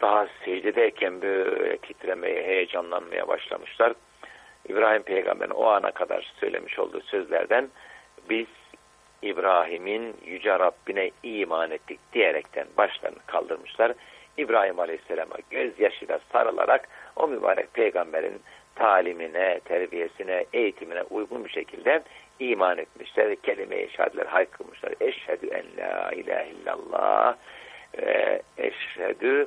Daha secdedeyken böyle titremeye, heyecanlanmaya başlamışlar. İbrahim peygamberin o ana kadar söylemiş olduğu sözlerden biz İbrahim'in yüce Rabbine iman ettik diyerekten başlarını kaldırmışlar. İbrahim Aleyhisselam'a gözyaşıyla sarılarak o mübarek peygamberin talimine, terbiyesine, eğitimine uygun bir şekilde iman etmişler. Kelime-i şehadeler haykırmışlar. Eşhedü en la ilahe illallah ve eşhedü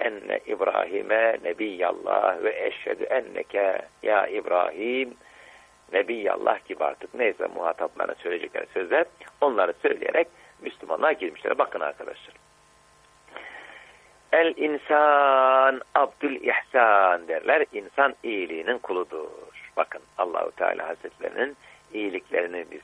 enne İbrahim'e nebiyallah ve eşhedü enneke ya İbrahim nebiyallah gibi artık neyse muhataplarına söyleyecekleri sözler onları söyleyerek Müslümanlar girmişler. Bakın arkadaşlar. El insan abdül ihsan derler. İnsan iyiliğinin kuludur. Bakın Allahu Teala Hazretlerinin iyiliklerini biz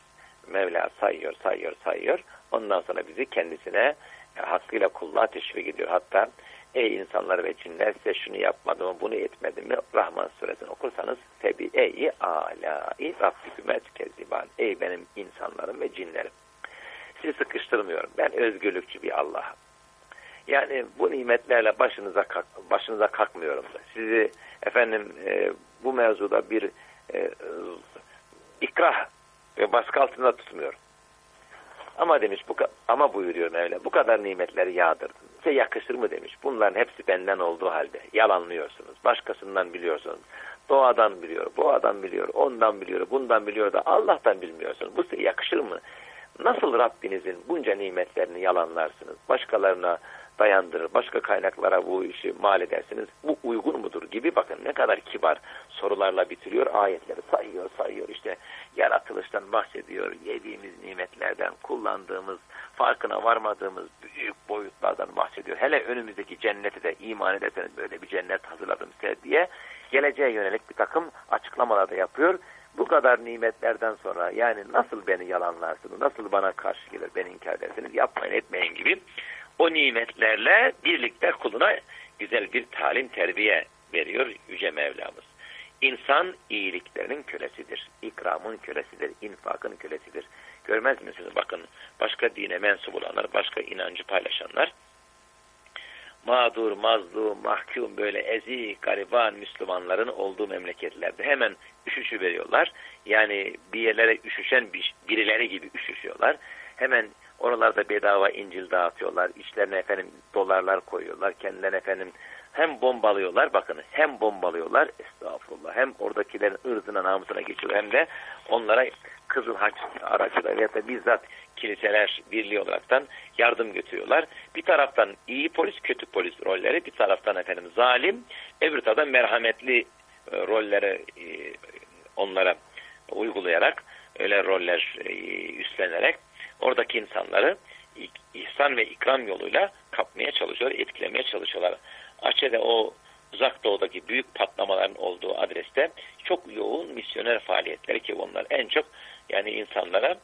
Mevla sayıyor, sayıyor, sayıyor. Ondan sonra bizi kendisine hakkıyla kulluğa teşvik ediyor. Hatta ey insanlar ve cinler size şunu yapmadım mı, bunu etmedim mi? Rahman suresini okursanız febi ey alâi rabbikümet keziban. Ey benim insanlarım ve cinlerim. Sizi sıkıştırmıyorum. Ben özgürlükçü bir Allah'ım. Yani bu nimetlerle başınıza kalk, başınıza kalkmıyorum da. Sizi efendim e, bu mevzuda bir e, ikrah ve baskı altında tutmuyorum. Ama demiş bu ama buyuruyor Mevla bu kadar nimetleri yağdırdım. Size yakışır mı demiş. Bunların hepsi benden olduğu halde yalanlıyorsunuz. Başkasından biliyorsunuz. Doğadan biliyor, bu adam biliyor, ondan biliyor, bundan biliyor da Allah'tan bilmiyorsunuz. Bu size yakışır mı? Nasıl Rabbinizin bunca nimetlerini yalanlarsınız? Başkalarına dayandırır, başka kaynaklara bu işi mal edersiniz. Bu uygun mudur gibi bakın ne kadar kibar sorularla bitiriyor ayetleri. Sayıyor sayıyor işte yaratılıştan bahsediyor. Yediğimiz nimetlerden kullandığımız, farkına varmadığımız büyük boyutlardan bahsediyor. Hele önümüzdeki cenneti de iman ederseniz böyle bir cennet hazırladım size diye geleceğe yönelik bir takım açıklamalar da yapıyor. Bu kadar nimetlerden sonra yani nasıl beni yalanlarsınız, nasıl bana karşı gelir, beni inkar edersiniz, yapmayın etmeyin gibi o nimetlerle birlikte kuluna güzel bir talim terbiye veriyor Yüce Mevlamız. İnsan iyiliklerinin kölesidir, ikramın kölesidir, infakın kölesidir. Görmez misiniz? Bakın başka dine mensup olanlar, başka inancı paylaşanlar mağdur, mazlum, mahkum böyle ezi, gariban Müslümanların olduğu memleketlerde hemen üşüşü veriyorlar. Yani bir yerlere üşüşen birileri gibi üşüşüyorlar. Hemen oralarda bedava İncil dağıtıyorlar. İçlerine efendim dolarlar koyuyorlar. Kendilerine efendim hem bombalıyorlar bakın hem bombalıyorlar estağfurullah hem oradakilerin ırzına namusuna geçiyor hem de onlara Kızıl Haç aracıları ya da bizzat kiliseler birliği olaraktan yardım götürüyorlar. Bir taraftan iyi polis, kötü polis rolleri, bir taraftan efendim zalim, öbür taraftan merhametli e, rolleri e, onlara uygulayarak, öyle roller e, üstlenerek oradaki insanları ihsan ve ikram yoluyla kapmaya çalışıyorlar, etkilemeye çalışıyorlar. Açe'de o uzak doğudaki büyük patlamaların olduğu adreste çok yoğun misyoner faaliyetleri ki onlar en çok yani insanlara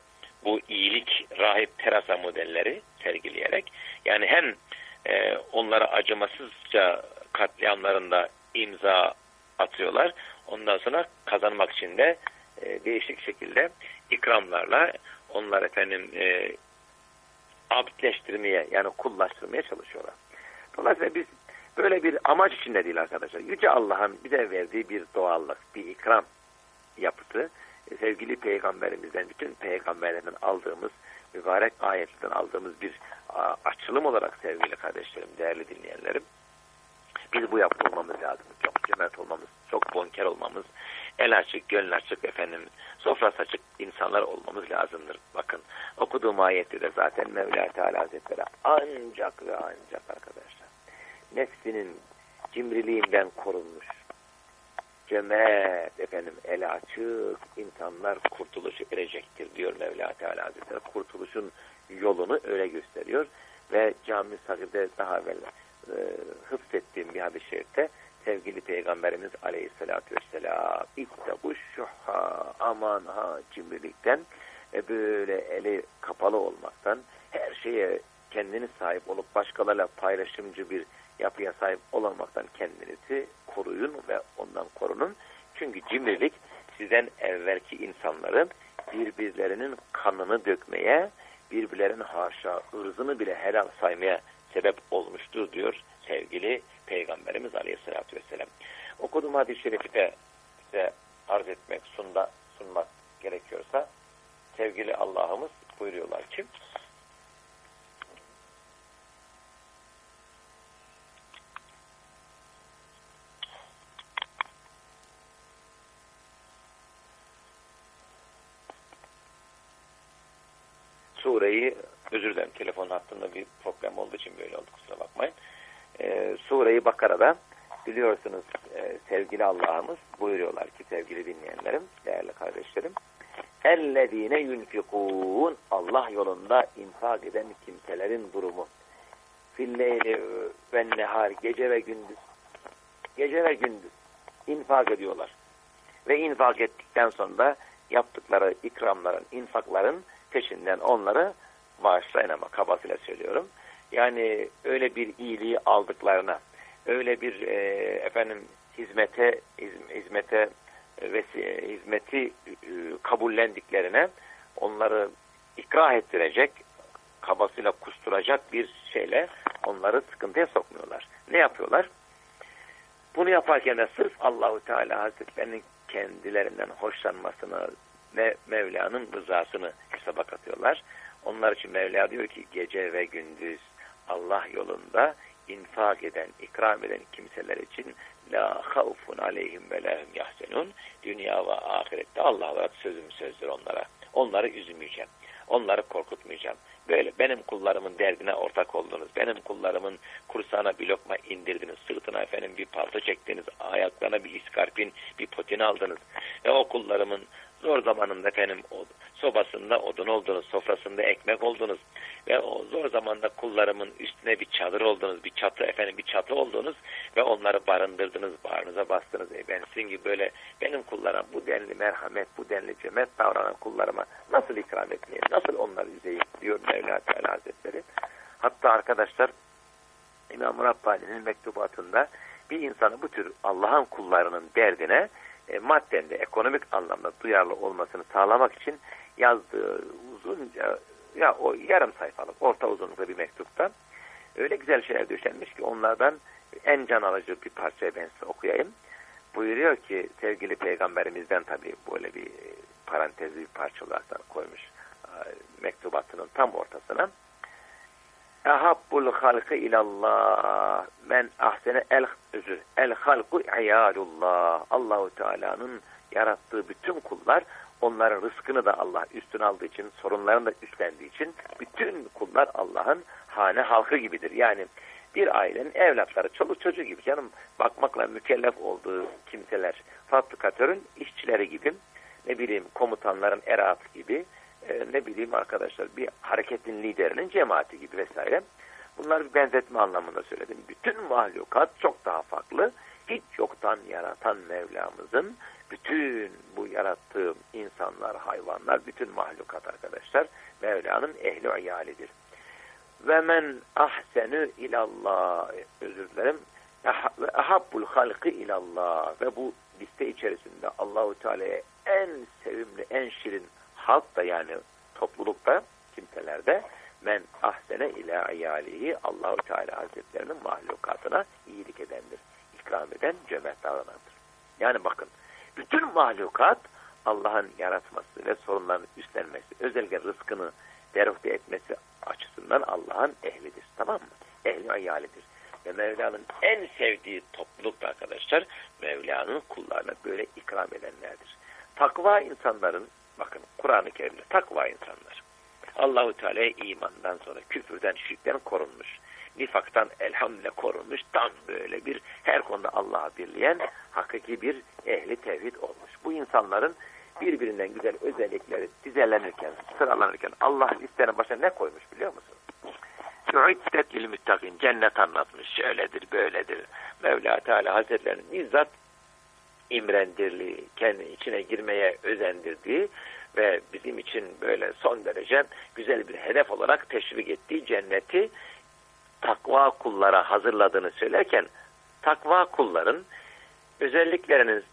bu iyilik rahip terasa modelleri sergileyerek yani hem e, onlara acımasızca katliamlarında imza atıyorlar. Ondan sonra kazanmak için de e, değişik şekilde ikramlarla onlar efendim e, abdleştirmeye yani kullaştırmaya çalışıyorlar. Dolayısıyla biz böyle bir amaç içinde değil arkadaşlar. Yüce Allah'ın bize verdiği bir doğallık, bir ikram yapıtı sevgili peygamberimizden, bütün peygamberlerden aldığımız, mübarek ayetlerden aldığımız bir açılım olarak sevgili kardeşlerim, değerli dinleyenlerim, biz bu yapı olmamız lazım. Çok cömert olmamız, çok bonker olmamız, el açık, gönül açık efendim, sofrası açık insanlar olmamız lazımdır. Bakın okuduğum ayette de zaten Mevla Teala Hazretleri ancak ve ancak arkadaşlar nefsinin cimriliğinden korunmuş, cömert efendim ele açık insanlar kurtuluşu erecektir diyor Mevla Teala Hazretleri. Kurtuluşun yolunu öyle gösteriyor ve cami sahibde daha evvel e, hıfzettiğim bir hadis-i şerifte sevgili Peygamberimiz Aleyhisselatü Vesselam bu şuha aman ha cimrilikten ve böyle eli kapalı olmaktan her şeye kendini sahip olup başkalarıyla paylaşımcı bir yapıya sahip olmamaktan kendinizi koruyun ve ondan korunun. Çünkü cimrilik sizden evvelki insanların birbirlerinin kanını dökmeye, birbirlerinin haşa ırzını bile helal saymaya sebep olmuştur diyor sevgili Peygamberimiz Aleyhisselatü Vesselam. Okuduğum hadis-i şerifi de size arz etmek, sunda, sunmak gerekiyorsa sevgili Allah'ımız buyuruyorlar ki sureyi özür dilerim telefon hattında bir problem olduğu için böyle oldu kusura bakmayın. E, sureyi Bakara'da biliyorsunuz e, sevgili Allah'ımız buyuruyorlar ki sevgili dinleyenlerim, değerli kardeşlerim. Ellezine yunfikun Allah yolunda infak eden kimselerin durumu. Filleyli ve nehar gece ve gündüz. Gece ve gündüz infak ediyorlar. Ve infak ettikten sonra yaptıkları ikramların, infakların peşinden onları bağışlayın ama kabasıyla söylüyorum. Yani öyle bir iyiliği aldıklarına, öyle bir e, efendim hizmete hizmete ve hizmeti e, kabullendiklerine onları ikrah ettirecek, kabasıyla kusturacak bir şeyle onları sıkıntıya sokmuyorlar. Ne yapıyorlar? Bunu yaparken de sırf Allahu Teala Hazretlerinin kendilerinden hoşlanmasını ve Mevla'nın rızasını hesaba katıyorlar. Onlar için Mevla diyor ki gece ve gündüz Allah yolunda infak eden, ikram eden kimseler için la havfun aleyhim ve lehum yahsenun dünya ve ahirette Allah olarak sözüm sözdür onlara. Onları üzmeyeceğim. Onları korkutmayacağım. Böyle benim kullarımın derdine ortak oldunuz. Benim kullarımın kursağına bir lokma indirdiniz. Sırtına efendim bir palto çektiniz. Ayaklarına bir iskarpin, bir potin aldınız. Ve o kullarımın zor zamanında efendim sobasında odun oldunuz, sofrasında ekmek oldunuz ve o zor zamanda kullarımın üstüne bir çadır oldunuz, bir çatı efendim bir çatı oldunuz ve onları barındırdınız, bağrınıza bastınız. E ben sizin gibi böyle benim kullarım bu denli merhamet, bu denli cömert davranan kullarıma nasıl ikram etmeyeyim, nasıl onları üzeyim diyor Mevla Teala Hazretleri. Hatta arkadaşlar İmam Rabbani'nin mektubatında bir insanı bu tür Allah'ın kullarının derdine e, madden de ekonomik anlamda duyarlı olmasını sağlamak için yazdığı uzunca ya o yarım sayfalık orta uzunlukta bir mektupta öyle güzel şeyler döşenmiş ki onlardan en can alıcı bir parçayı ben size okuyayım. Buyuruyor ki sevgili peygamberimizden tabii böyle bir parantezli bir parça olarak koymuş e, mektubatının tam ortasına. Ehabbul halkı ilallah men ahsene el özür el halku iyalullah Allahu Teala'nın yarattığı bütün kullar onların rızkını da Allah üstün aldığı için sorunlarını da üstlendiği için bütün kullar Allah'ın hane halkı gibidir. Yani bir ailenin evlatları, çoluk çocuğu gibi canım bakmakla mükellef olduğu kimseler, fabrikatörün işçileri gibi, ne bileyim komutanların erat gibi, e, ne bileyim arkadaşlar bir hareketin liderinin cemaati gibi vesaire. Bunlar bir benzetme anlamında söyledim. Bütün mahlukat çok daha farklı. Hiç yoktan yaratan Mevlamızın bütün bu yarattığı insanlar, hayvanlar, bütün mahlukat arkadaşlar Mevla'nın ehli ayalidir. Ve men ahsenü ilallah özür dilerim ve ahabbul halkı ilallah ve bu liste içerisinde Allahu Teala'ya en sevimli, en şirin halk da yani toplulukta, kimselerde men ahsene ila iyalihi Allahu Teala Hazretlerinin mahlukatına iyilik edendir. İkram eden cömert davranandır. Yani bakın bütün mahlukat Allah'ın yaratması ve sorunlarını üstlenmesi, özellikle rızkını derhte etmesi açısından Allah'ın ehlidir. Tamam mı? Ehli ayalidir. Ve Mevla'nın en sevdiği topluluk arkadaşlar Mevla'nın kullarına böyle ikram edenlerdir. Takva insanların bakın Kur'an-ı Kerim'de takva insanlar. Allahu Teala'ya imandan sonra küfürden, şirkten korunmuş. Nifaktan elhamdülillah korunmuş. Tam böyle bir her konuda Allah'a birleyen hakiki bir ehli tevhid olmuş. Bu insanların birbirinden güzel özellikleri dizelenirken, sıralanırken Allah listenin başına ne koymuş biliyor musun? Üiddet lil müttakin. Cennet anlatmış. Şöyledir, böyledir. Mevla Teala Hazretlerinin bizzat imrendirliği, kendi içine girmeye özendirdiği ve bizim için böyle son derece güzel bir hedef olarak teşvik ettiği cenneti takva kullara hazırladığını söylerken takva kulların özelliklerinin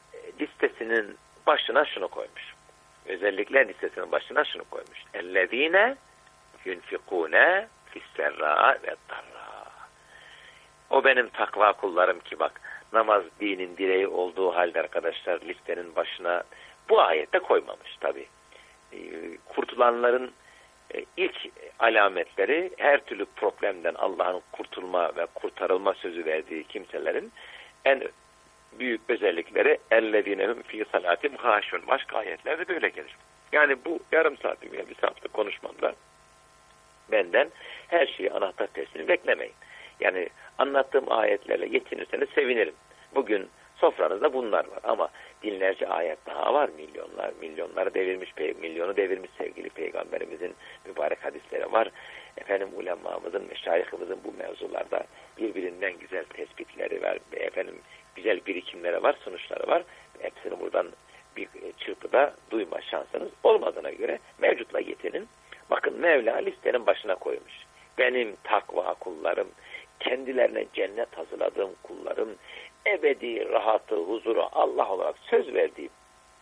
listesinin başına şunu koymuş. Özellikler listesinin başına şunu koymuş. Ellezine yunfikune fisserra ve darra. O benim takva kullarım ki bak namaz dinin direği olduğu halde arkadaşlar listenin başına bu ayette koymamış tabi. E, kurtulanların e, ilk alametleri her türlü problemden Allah'ın kurtulma ve kurtarılma sözü verdiği kimselerin en büyük özellikleri ellezinehum fi salatim haşun. Başka ayetlerde böyle gelir. Yani bu yarım saatlik bir saatlik konuşmamda benden her şeyi anahtar teslim beklemeyin. Yani anlattığım ayetlerle yetinirseniz sevinirim. Bugün sofranızda bunlar var ama binlerce ayet daha var. Milyonlar, milyonları devirmiş, milyonu devirmiş sevgili peygamberimizin mübarek hadisleri var. Efendim ulemamızın, meşayihimizin bu mevzularda birbirinden güzel tespitleri var. Efendim güzel birikimleri var, sonuçları var. Hepsini buradan bir çırpıda duyma şansınız olmadığına göre mevcutla yetinin. Bakın Mevla listenin başına koymuş. Benim takva kullarım, kendilerine cennet hazırladığım kullarım, ebedi rahatı, huzuru Allah olarak söz verdiğim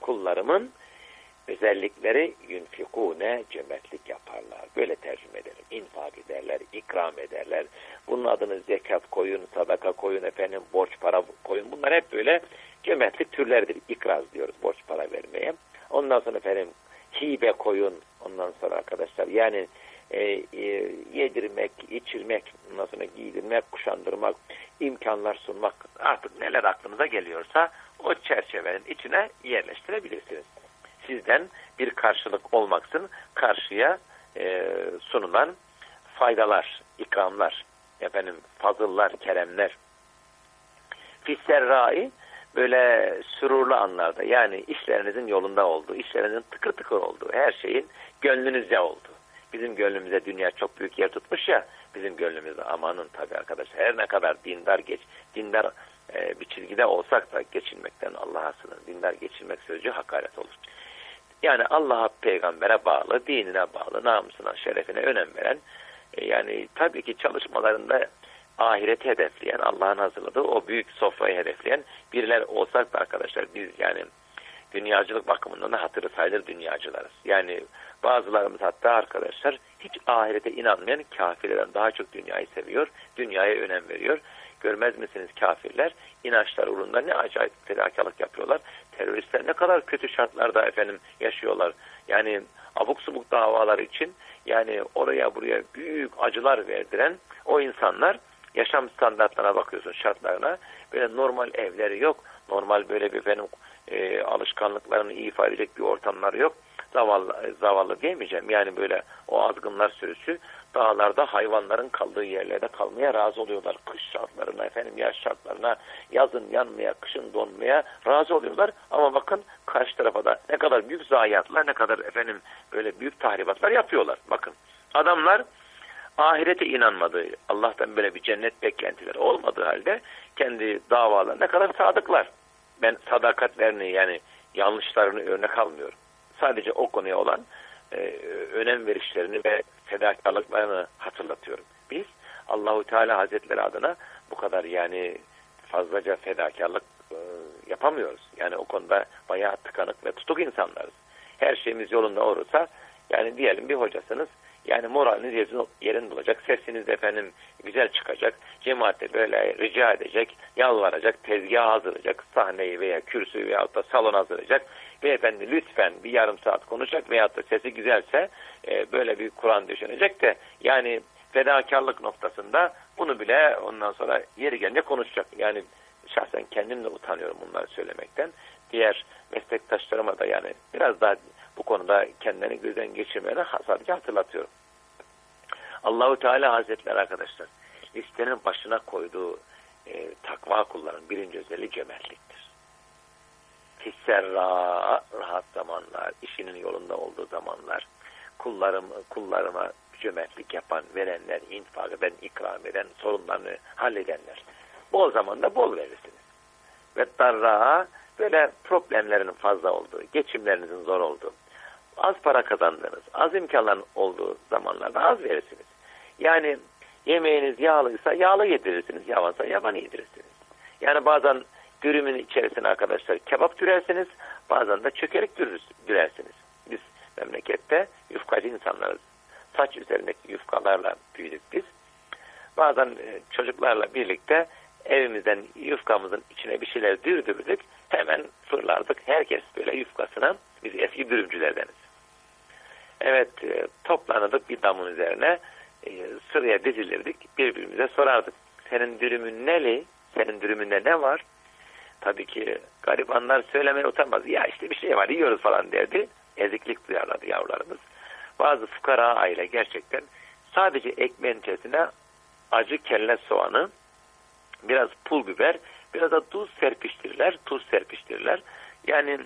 kullarımın özellikleri yünfikune cömertlik yaparlar. Böyle tercüme ederim. İnfak ederler, ikram ederler. Bunun adını zekat koyun, sadaka koyun, efendim borç para koyun. Bunlar hep böyle cömertlik türleridir. İkraz diyoruz borç para vermeye. Ondan sonra efendim hibe koyun. Ondan sonra arkadaşlar yani e, e, yedirmek, içirmek, sonra giydirmek, kuşandırmak, imkanlar sunmak artık neler aklınıza geliyorsa o çerçevenin içine yerleştirebilirsiniz. Sizden bir karşılık olmaksın karşıya e, sunulan faydalar, ikramlar, efendim fazıllar, keremler. Fisserrai böyle sürurlu anlarda yani işlerinizin yolunda olduğu, işlerinizin tıkır tıkır olduğu, her şeyin gönlünüzce olduğu. Bizim gönlümüze dünya çok büyük yer tutmuş ya, bizim gönlümüzde amanın tabii arkadaşlar her ne kadar dindar geç, dindar e, bir çizgide olsak da geçinmekten Allah'a sınır. Dindar geçinmek sözcüğü hakaret olur. Yani Allah'a, peygambere bağlı, dinine bağlı, namusuna, şerefine önem veren, e, yani tabii ki çalışmalarında ahireti hedefleyen, Allah'ın hazırladığı o büyük sofrayı hedefleyen biriler olsak da arkadaşlar biz yani dünyacılık bakımından da hatırı sayılır dünyacılarız. Yani bazılarımız hatta arkadaşlar hiç ahirete inanmayan kafirlerden daha çok dünyayı seviyor, dünyaya önem veriyor. Görmez misiniz kafirler inançlar uğrunda ne acayip fedakarlık yapıyorlar. Teröristler ne kadar kötü şartlarda efendim yaşıyorlar. Yani abuk subuk davalar için yani oraya buraya büyük acılar verdiren o insanlar yaşam standartlarına bakıyorsun şartlarına böyle normal evleri yok. Normal böyle bir efendim e, alışkanlıklarını iyi ifade edecek bir ortamları yok. Zavallı, zavallı diyemeyeceğim. Yani böyle o azgınlar sürüsü dağlarda hayvanların kaldığı yerlerde kalmaya razı oluyorlar. Kış şartlarına, efendim yaz şartlarına, yazın yanmaya, kışın donmaya razı oluyorlar. Ama bakın karşı tarafa da ne kadar büyük zayiatlar, ne kadar efendim böyle büyük tahribatlar yapıyorlar. Bakın adamlar ahirete inanmadığı, Allah'tan böyle bir cennet beklentileri olmadığı halde kendi davalarına kadar sadıklar. Ben sadakatlerini yani yanlışlarını örnek almıyorum. Sadece o konuya olan e, önem verişlerini ve fedakarlıklarını hatırlatıyorum. Biz Allahu Teala Hazretleri adına bu kadar yani fazlaca fedakarlık e, yapamıyoruz. Yani o konuda bayağı tıkanık ve tutuk insanlarız. Her şeyimiz yolunda olursa yani diyelim bir hocasınız yani moraliniz yerin bulacak, sesiniz efendim güzel çıkacak, cemaatte böyle rica edecek, yalvaracak, tezgah hazırlayacak, sahneyi veya kürsüyü veyahut da salon hazırlayacak. Beyefendi lütfen bir yarım saat konuşacak veyahut da sesi güzelse e, böyle bir Kur'an düşünecek de yani fedakarlık noktasında bunu bile ondan sonra yeri gelince konuşacak. Yani şahsen kendimle utanıyorum bunları söylemekten. Diğer meslektaşlarıma da yani biraz daha bu konuda kendini gözden geçirmeni sadece hatırlatıyorum. Allahu Teala Hazretleri arkadaşlar listenin başına koyduğu e, takva kulların birinci özelliği cömertliktir. Fisserra rahat zamanlar, işinin yolunda olduğu zamanlar, kullarım, kullarıma cömertlik yapan, verenler, infak eden, ikram eden, sorunlarını halledenler. Bol zamanda bol verirsiniz. Ve darra böyle problemlerin fazla olduğu, geçimlerinizin zor olduğu, az para kazandığınız, az imkanların olduğu zamanlarda az verirsiniz. Yani yemeğiniz yağlıysa yağlı yedirirsiniz, yavansa yavan yedirirsiniz. Yani bazen dürümün içerisine arkadaşlar kebap dürersiniz, bazen de çökerek dürersiniz. Biz memlekette yufkacı insanlarız. Saç üzerindeki yufkalarla büyüdük biz. Bazen e, çocuklarla birlikte evimizden yufkamızın içine bir şeyler dürdürdük. Hemen fırlardık. Herkes böyle yufkasına biz eski dürümcülerdeniz. Evet e, toplanırdık bir damın üzerine e, sıraya dizilirdik. Birbirimize sorardık. Senin dürümün neli? Senin dürümünde ne var? Tabii ki garibanlar söylemeye utanmaz. Ya işte bir şey var yiyoruz falan derdi. Eziklik duyarlardı yavrularımız. Bazı fukara aile gerçekten sadece ekmeğin içerisine acı kelle soğanı, biraz pul biber, biraz da tuz serpiştirirler. Tuz serpiştirirler. Yani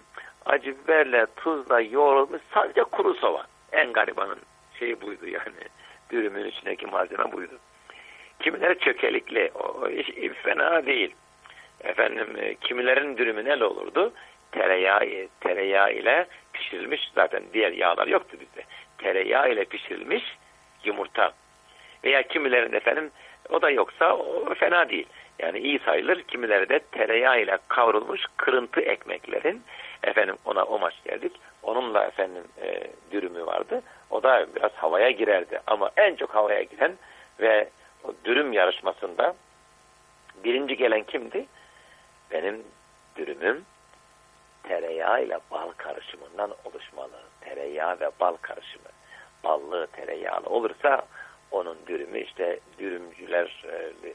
acı biberle tuzla yoğrulmuş sadece kuru soğan. En garibanın şeyi buydu yani. Dürümün içindeki malzeme buydu. Kimileri çökelikli. O iş fena değil. Efendim e, kimilerin dürümü ne olurdu? Tereyağı, tereyağı ile pişirilmiş zaten diğer yağlar yoktu bizde. Tereyağı ile pişirilmiş yumurta. Veya kimilerin efendim o da yoksa o fena değil. Yani iyi sayılır. Kimileri de tereyağı ile kavrulmuş kırıntı ekmeklerin efendim ona o maç geldik. Onunla efendim e, dürümü vardı. O da biraz havaya girerdi. Ama en çok havaya giren ve o dürüm yarışmasında birinci gelen kimdi? Benim dürümüm tereyağı ile bal karışımından oluşmalı. Tereyağı ve bal karışımı. Ballı tereyağlı olursa onun dürümü işte dürümcüler e,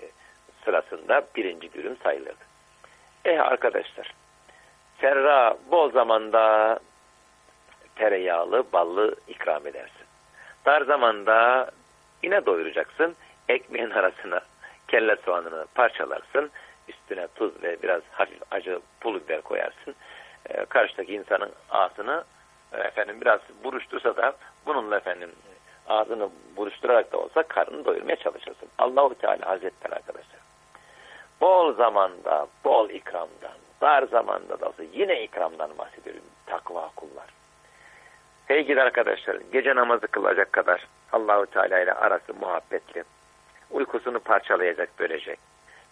sırasında birinci dürüm sayılırdı. Eh arkadaşlar Serra bol zamanda tereyağlı, ballı ikram edersin. Dar zamanda yine doyuracaksın. Ekmeğin arasına kelle soğanını parçalarsın. Üstüne tuz ve biraz hafif acı pul biber koyarsın. E, karşıdaki insanın ağzını e, efendim biraz buruştursa da bununla efendim ağzını buruşturarak da olsa karnını doyurmaya çalışırsın. Allahu Teala Hazretleri arkadaşlar. Bol zamanda, bol ikramdan, dar zamanda da olsa yine ikramdan bahsediyorum. Takva kullar. Sevgili arkadaşlar, gece namazı kılacak kadar Allahu Teala ile arası muhabbetli. Uykusunu parçalayacak, bölecek.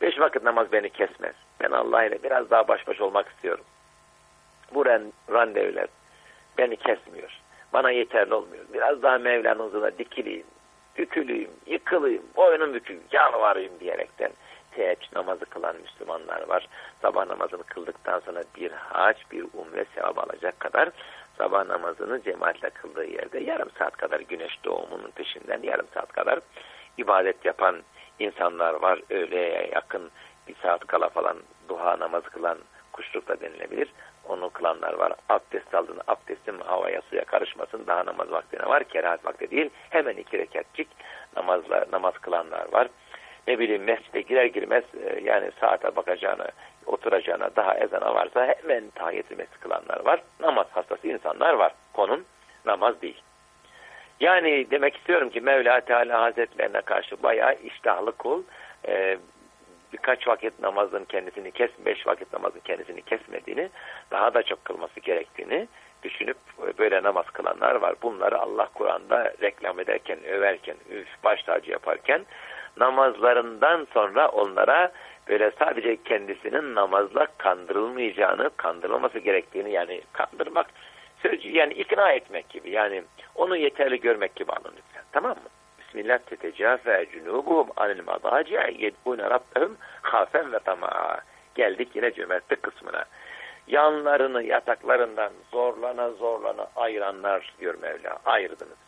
Beş vakit namaz beni kesmez. Ben Allah ile biraz daha baş başa olmak istiyorum. Bu randevular beni kesmiyor. Bana yeterli olmuyor. Biraz daha Mevla'nın huzuruna dikileyim, büküleyim, yıkılayım, boynum büküleyim, yalvarayım diyerekten teheccüd namazı kılan Müslümanlar var. Sabah namazını kıldıktan sonra bir hac, bir umre sevap alacak kadar sabah namazını cemaatle kıldığı yerde yarım saat kadar güneş doğumunun peşinden yarım saat kadar ibadet yapan insanlar var. Öğleye yakın bir saat kala falan duha namazı kılan kuşlukta denilebilir. Onu kılanlar var. Abdest aldığında abdestin havaya suya karışmasın. Daha namaz vaktine var. Kerahat vakti değil. Hemen iki rekatçik namazla, namaz kılanlar var. Ne bileyim mescide girer girmez e, yani saate bakacağını, oturacağına daha ezana varsa hemen tahiyyatı mescid kılanlar var. Namaz hastası insanlar var. Konun namaz değil. Yani demek istiyorum ki Mevla Teala Hazretlerine karşı bayağı iştahlı kul. Ee, birkaç vakit namazın kendisini kes, beş vakit namazın kendisini kesmediğini, daha da çok kılması gerektiğini düşünüp böyle namaz kılanlar var. Bunları Allah Kur'an'da reklam ederken, överken, üf, baş tacı yaparken namazlarından sonra onlara böyle sadece kendisinin namazla kandırılmayacağını, kandırılması gerektiğini yani kandırmak sözcü yani ikna etmek gibi yani onu yeterli görmek gibi alın lütfen. Tamam mı? Bismillah tetecafe cunubuhum anil madaci'a yedbune rabbehum hafen ve tama'a. Geldik yine cömertlik kısmına. Yanlarını yataklarından zorlana zorlana ayıranlar diyor Mevla. Ayırdınız.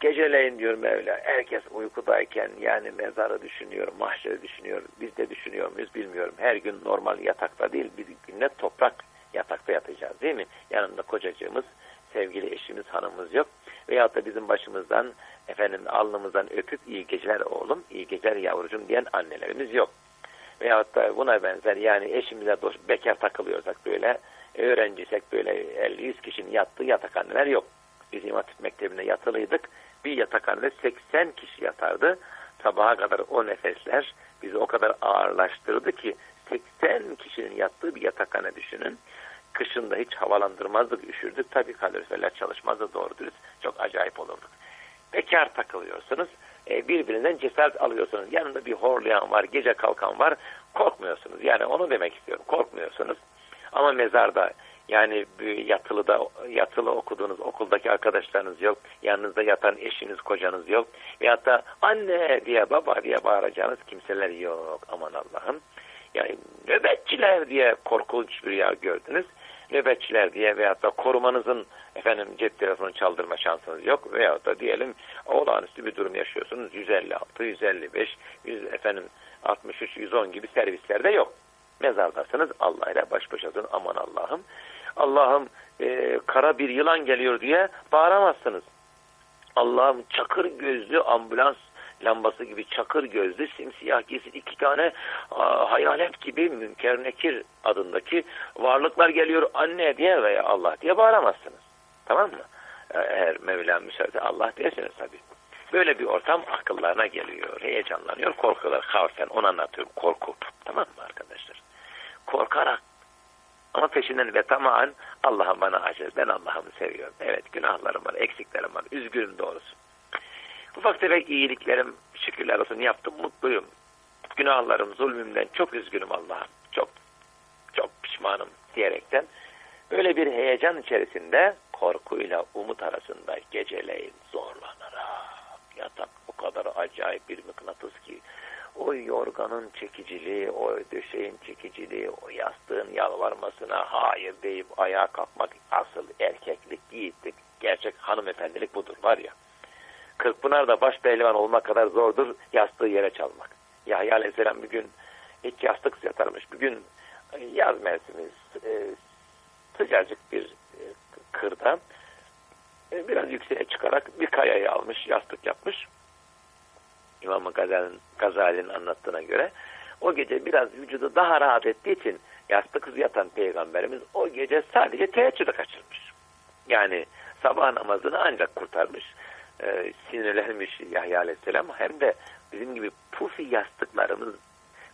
Geceleyin diyor Mevla. Herkes uykudayken yani mezarı düşünüyor, mahşeri düşünüyor. Biz de düşünüyor muyuz bilmiyorum. Her gün normal yatakta değil bir günde toprak yatakta yatacağız değil mi? Yanında kocacığımız, sevgili eşimiz, hanımımız yok. Veyahut da bizim başımızdan, efendim alnımızdan öpüp iyi geceler oğlum, iyi geceler yavrucum diyen annelerimiz yok. Veyahut da buna benzer yani eşimize bekar takılıyorsak böyle, öğrenciysek böyle 50-100 kişinin yattığı yatakhaneler yok. Biz İmam Hatip Mektebi'nde yatılıydık. Bir yatakhanede 80 kişi yatardı. Sabaha kadar o nefesler bizi o kadar ağırlaştırdı ki 80 kişinin yattığı bir yatakhane düşünün. Kışında hiç havalandırmazdık, üşürdük. Tabii kaloriferler çalışmazdı doğru dürüst. Çok acayip olurduk. Bekar takılıyorsunuz. E, birbirinden cesaret alıyorsunuz. Yanında bir horlayan var, gece kalkan var. Korkmuyorsunuz. Yani onu demek istiyorum. Korkmuyorsunuz. Ama mezarda yani yatılı da yatılı okuduğunuz okuldaki arkadaşlarınız yok. Yanınızda yatan eşiniz, kocanız yok. Veyahut da anne diye baba diye bağıracağınız kimseler yok. Aman Allah'ım. Yani nöbetçiler diye korkunç bir yer gördünüz. Nöbetçiler diye veyahut da korumanızın efendim cep telefonu çaldırma şansınız yok. Veyahut da diyelim olağanüstü bir durum yaşıyorsunuz. 156, 155, 100, efendim 63, 110 gibi servislerde yok. Mezardasınız Allah ile baş başasın aman Allah'ım. Allah'ım e, kara bir yılan geliyor diye bağıramazsınız. Allah'ım çakır gözlü ambulans lambası gibi çakır gözlü simsiyah giysin iki tane a, hayalet gibi münker nekir adındaki varlıklar geliyor anne diye veya Allah diye bağıramazsınız. Tamam mı? E, eğer Mevla müsaade Allah derseniz tabii. Böyle bir ortam akıllarına geliyor, heyecanlanıyor, korkuyorlar. Havfen onu anlatıyorum, korku. Tamam mı arkadaşlar? Korkarak ama peşinden ve tamamen Allah'ım bana acır. Ben Allah'ımı seviyorum. Evet günahlarım var, eksiklerim var. Üzgünüm doğrusu. Ufak tefek iyiliklerim şükürler olsun yaptım. Mutluyum. Günahlarım, zulmümden çok üzgünüm Allah'ım. Çok, çok pişmanım diyerekten. Böyle bir heyecan içerisinde korkuyla umut arasında geceleyin zorlanarak yatak o kadar acayip bir mıknatıs ki o yorganın çekiciliği, o döşeğin çekiciliği, o yastığın yalvarmasına hayır deyip ayağa kalkmak asıl erkeklik, yiğitlik, gerçek hanımefendilik budur var ya. Kırkpınar'da baş pehlivan olmak kadar zordur yastığı yere çalmak. Yahya Aleyhisselam bir gün hiç yastık yatarmış. Bir gün yaz mevsimi e, sıcacık bir e, kırda e, biraz yükseğe çıkarak bir kayayı almış, yastık yapmış. İmam Gazali'nin Gazali anlattığına göre o gece biraz vücudu daha rahat ettiği için yastıksız yatan peygamberimiz o gece sadece teheccüde kaçırmış. Yani sabah namazını ancak kurtarmış. Ee, sinirlenmiş Yahya Aleyhisselam hem de bizim gibi pufi yastıklarımız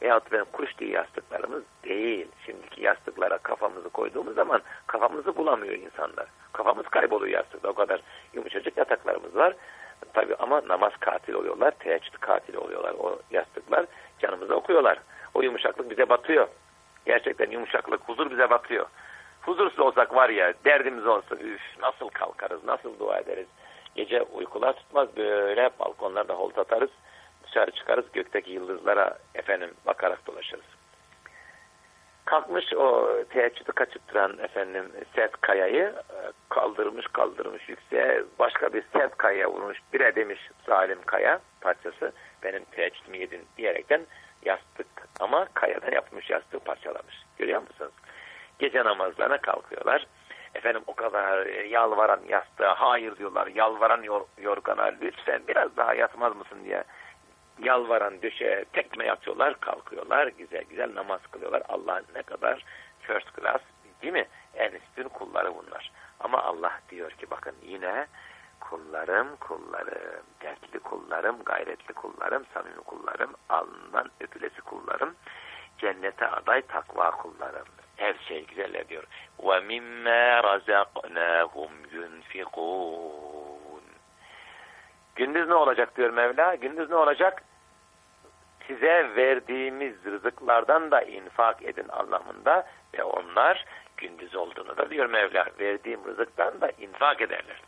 veyahut benim kuş diye yastıklarımız değil. Şimdiki yastıklara kafamızı koyduğumuz zaman kafamızı bulamıyor insanlar. Kafamız kayboluyor yastıkta. O kadar yumuşacık yataklarımız var. Tabi ama namaz katil oluyorlar. Teheccüd katil oluyorlar. O yastıklar canımıza okuyorlar. O yumuşaklık bize batıyor. Gerçekten yumuşaklık, huzur bize batıyor. Huzursuz olsak var ya derdimiz olsa üf nasıl kalkarız, nasıl dua ederiz. Gece uykular tutmaz böyle balkonlarda holt atarız. Dışarı çıkarız gökteki yıldızlara efendim bakarak dolaşırız. Kalkmış o teheccüdü kaçırtıran efendim sert kayayı e, kaldırmış kaldırmış yükseğe başka bir sert kayaya vurmuş. Bire demiş zalim kaya parçası benim teheccüdümü yedin diyerekten yastık ama kayadan yapılmış yastığı parçalamış. Görüyor musunuz? Gece namazlarına kalkıyorlar. Efendim o kadar e, yalvaran yastığa hayır diyorlar. Yalvaran yor, yorgana lütfen biraz daha yatmaz mısın diye yalvaran döşeye tekme yatıyorlar, kalkıyorlar, güzel güzel namaz kılıyorlar. Allah ne kadar first class değil mi? En üstün kulları bunlar. Ama Allah diyor ki bakın yine kullarım, kullarım, dertli kullarım, gayretli kullarım, samimi kullarım, alnından öpülesi kullarım, cennete aday takva kullarım. Her şey güzel diyor. Ve mimme razaknahum yunfikun. Gündüz ne olacak diyor Mevla? Gündüz ne olacak? Size verdiğimiz rızıklardan da infak edin anlamında ve onlar gündüz olduğunu da diyor Mevla. Verdiğim rızıktan da infak ederler.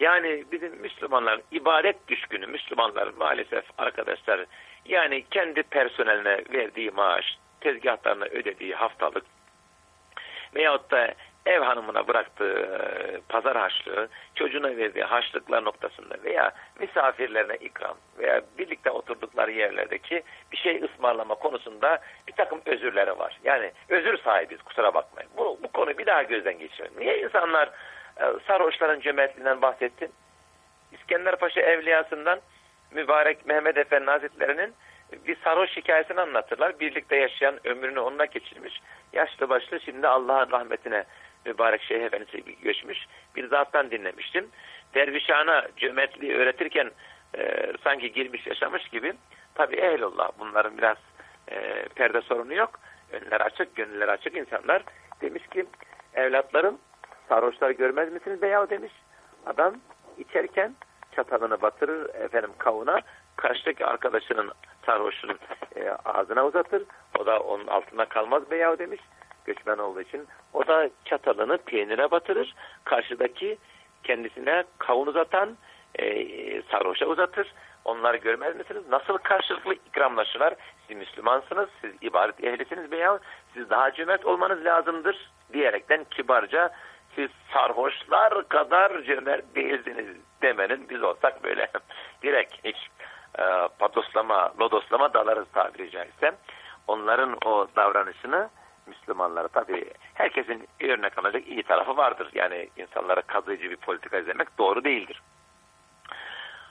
Yani bizim Müslümanlar ibadet düşkünü Müslümanlar maalesef arkadaşlar yani kendi personeline verdiği maaş, tezgahlarına ödediği haftalık veyahut da ev hanımına bıraktığı e, pazar haçlığı, çocuğuna verdiği haçlıklar noktasında veya misafirlerine ikram veya birlikte oturdukları yerlerdeki bir şey ısmarlama konusunda bir takım özürleri var. Yani özür sahibiz kusura bakmayın. Bu, bu konuyu bir daha gözden geçirelim. Niye insanlar e, sarhoşların cömertliğinden bahsettin? İskender Paşa Evliyasından mübarek Mehmet Efendi Hazretleri'nin bir sarhoş hikayesini anlatırlar. Birlikte yaşayan ömrünü onunla geçirmiş. Yaşlı başlı şimdi Allah'ın rahmetine mübarek Şeyh Efendisi göçmüş. Bir zattan dinlemiştim. Dervişana cömertliği öğretirken e, sanki girmiş yaşamış gibi. Tabi ehlullah bunların biraz e, perde sorunu yok. Önler açık, gönüller açık insanlar. Demiş ki evlatlarım sarhoşlar görmez misiniz beyav demiş. Adam içerken çatalını batırır efendim kavuna karşıdaki arkadaşının sarhoşun e, ağzına uzatır. O da onun altında kalmaz beyav demiş göçmen olduğu için. O da çatalını peynire batırır. Karşıdaki kendisine kavun uzatan e, sarhoşa uzatır. Onları görmez misiniz? Nasıl karşılıklı ikramlaşırlar? Siz Müslümansınız, siz ibadet ehlisiniz veya siz daha cömert olmanız lazımdır diyerekten kibarca siz sarhoşlar kadar cömert değilsiniz demenin biz olsak böyle direkt hiç e, patoslama, lodoslama dalarız tabiri caizse. Onların o davranışını Müslümanlara tabii herkesin örnek alacak iyi tarafı vardır. Yani insanlara kazıcı bir politika izlemek doğru değildir.